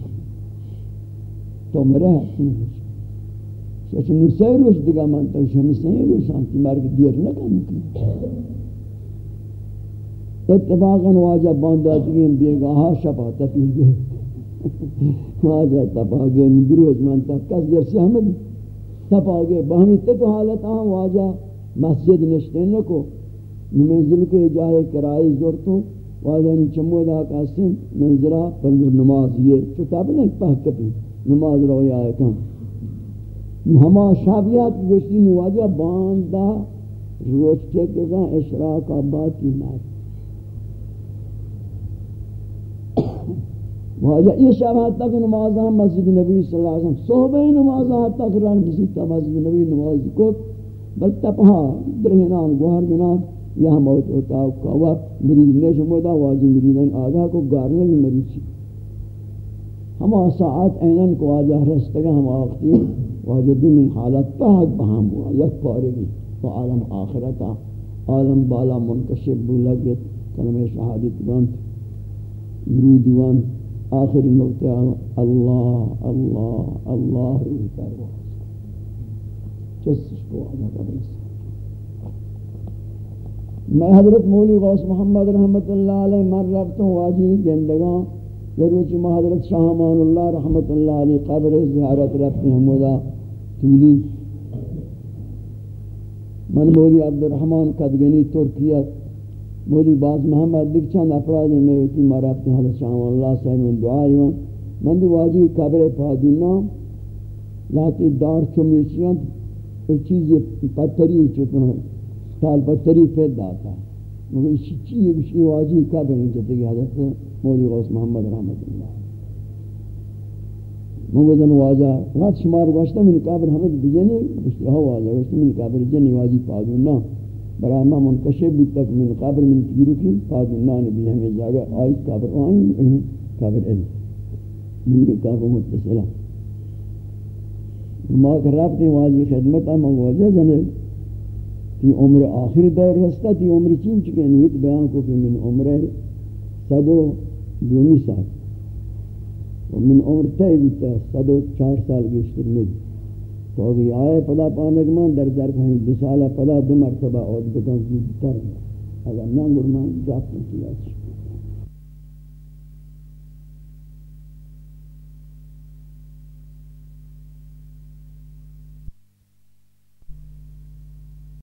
تو مرے چچ نو روش دیگا من تو شمی سی روش انتی مرگ دیر نکنی اتفاقا واجہ باندھا دیگیم بیگاہا شپا تپی گئے واجہ تپا گئے من تک کس در سے ہمیں بھی تپا گئے بہمی تک حالت آہاں واجہ مسجد نشتے نکو. منزل کے جائے کرائی زورتوں واضح چمودا کا سن منظرہ پر نماز یہ تو تب بنا پاک کپی نماز رو یا کم ہما شابیات گشتی نواجا باندا روچے کے گا اشراق آباد کی مات واجا یہ شب حد تک نماز ہم مسجد نبی صلی اللہ علیہ وسلم صحبہ نماز حد تک رن بسیتا مسجد نبی نماز کو بلتا پہا درہنان گوھر جناب یہاں موت ہوتا ہے کہ وقت مرید نیش مودا واجی مریدن آگاہ کو گارنے بھی مریض چی ہما ساعت اینن کو آجہ رستگا ہم آختی واجہ من حالت پاک بہام ہوا یک پارگی تو عالم آخرتا عالم بالا منکشب بلگت کلمہ شہادت بانت درود بانت آخر نقطہ اللہ اللہ اللہ میں حضرت مولی غوث محمد رحمت اللہ علیہ من رفت ہوں واجی زندگاں ضرور میں حضرت شاہ مان اللہ رحمت اللہ علیہ قبر زیارت رفتے ہیں مدا تولی۔ من مولی عبد الرحمن قدگنی ترکیت مولی باز محمد دیکھ چند افراد میں ہوتی مرابطی حضرت شاہ مان اللہ صاحب من دعائی من من دی واجی قبر پادونا، لاتی دار چمیچیاں ایک چیز پتری چکا ہے سال پید داتا مگر اسی چیز اسی واجی قبر نہیں جاتے کہ حضرت مولی غوث محمد رحمت اللہ. مگر دن واجہ وقت شمار گوشتا من قبر ہمیں بجنی گوشتی ہوا واجہ گوشتا من قبر جنی واجی پادونا برای ما منکشف بھی تک من قبر من تیرو کی فاض نان بھی ہمیں جاگا آئی قبر آئی قبر علم. من قبر متصلہ. ما کہ رابطے واجی خدمت اما واجہ جنے تی عمر آخر دور ہستا تی عمر چین چکے نویت بیان کو کہ من عمر صد و دومی سال. و من عمر تے بیتا صد و چار سال گشتر نبی تو ابھی آئے پدا پانک مان در در کہیں دو سالہ پدا دو مرتبہ عود بکن کی تر اگر نہ گرمان جاپ نہیں کیا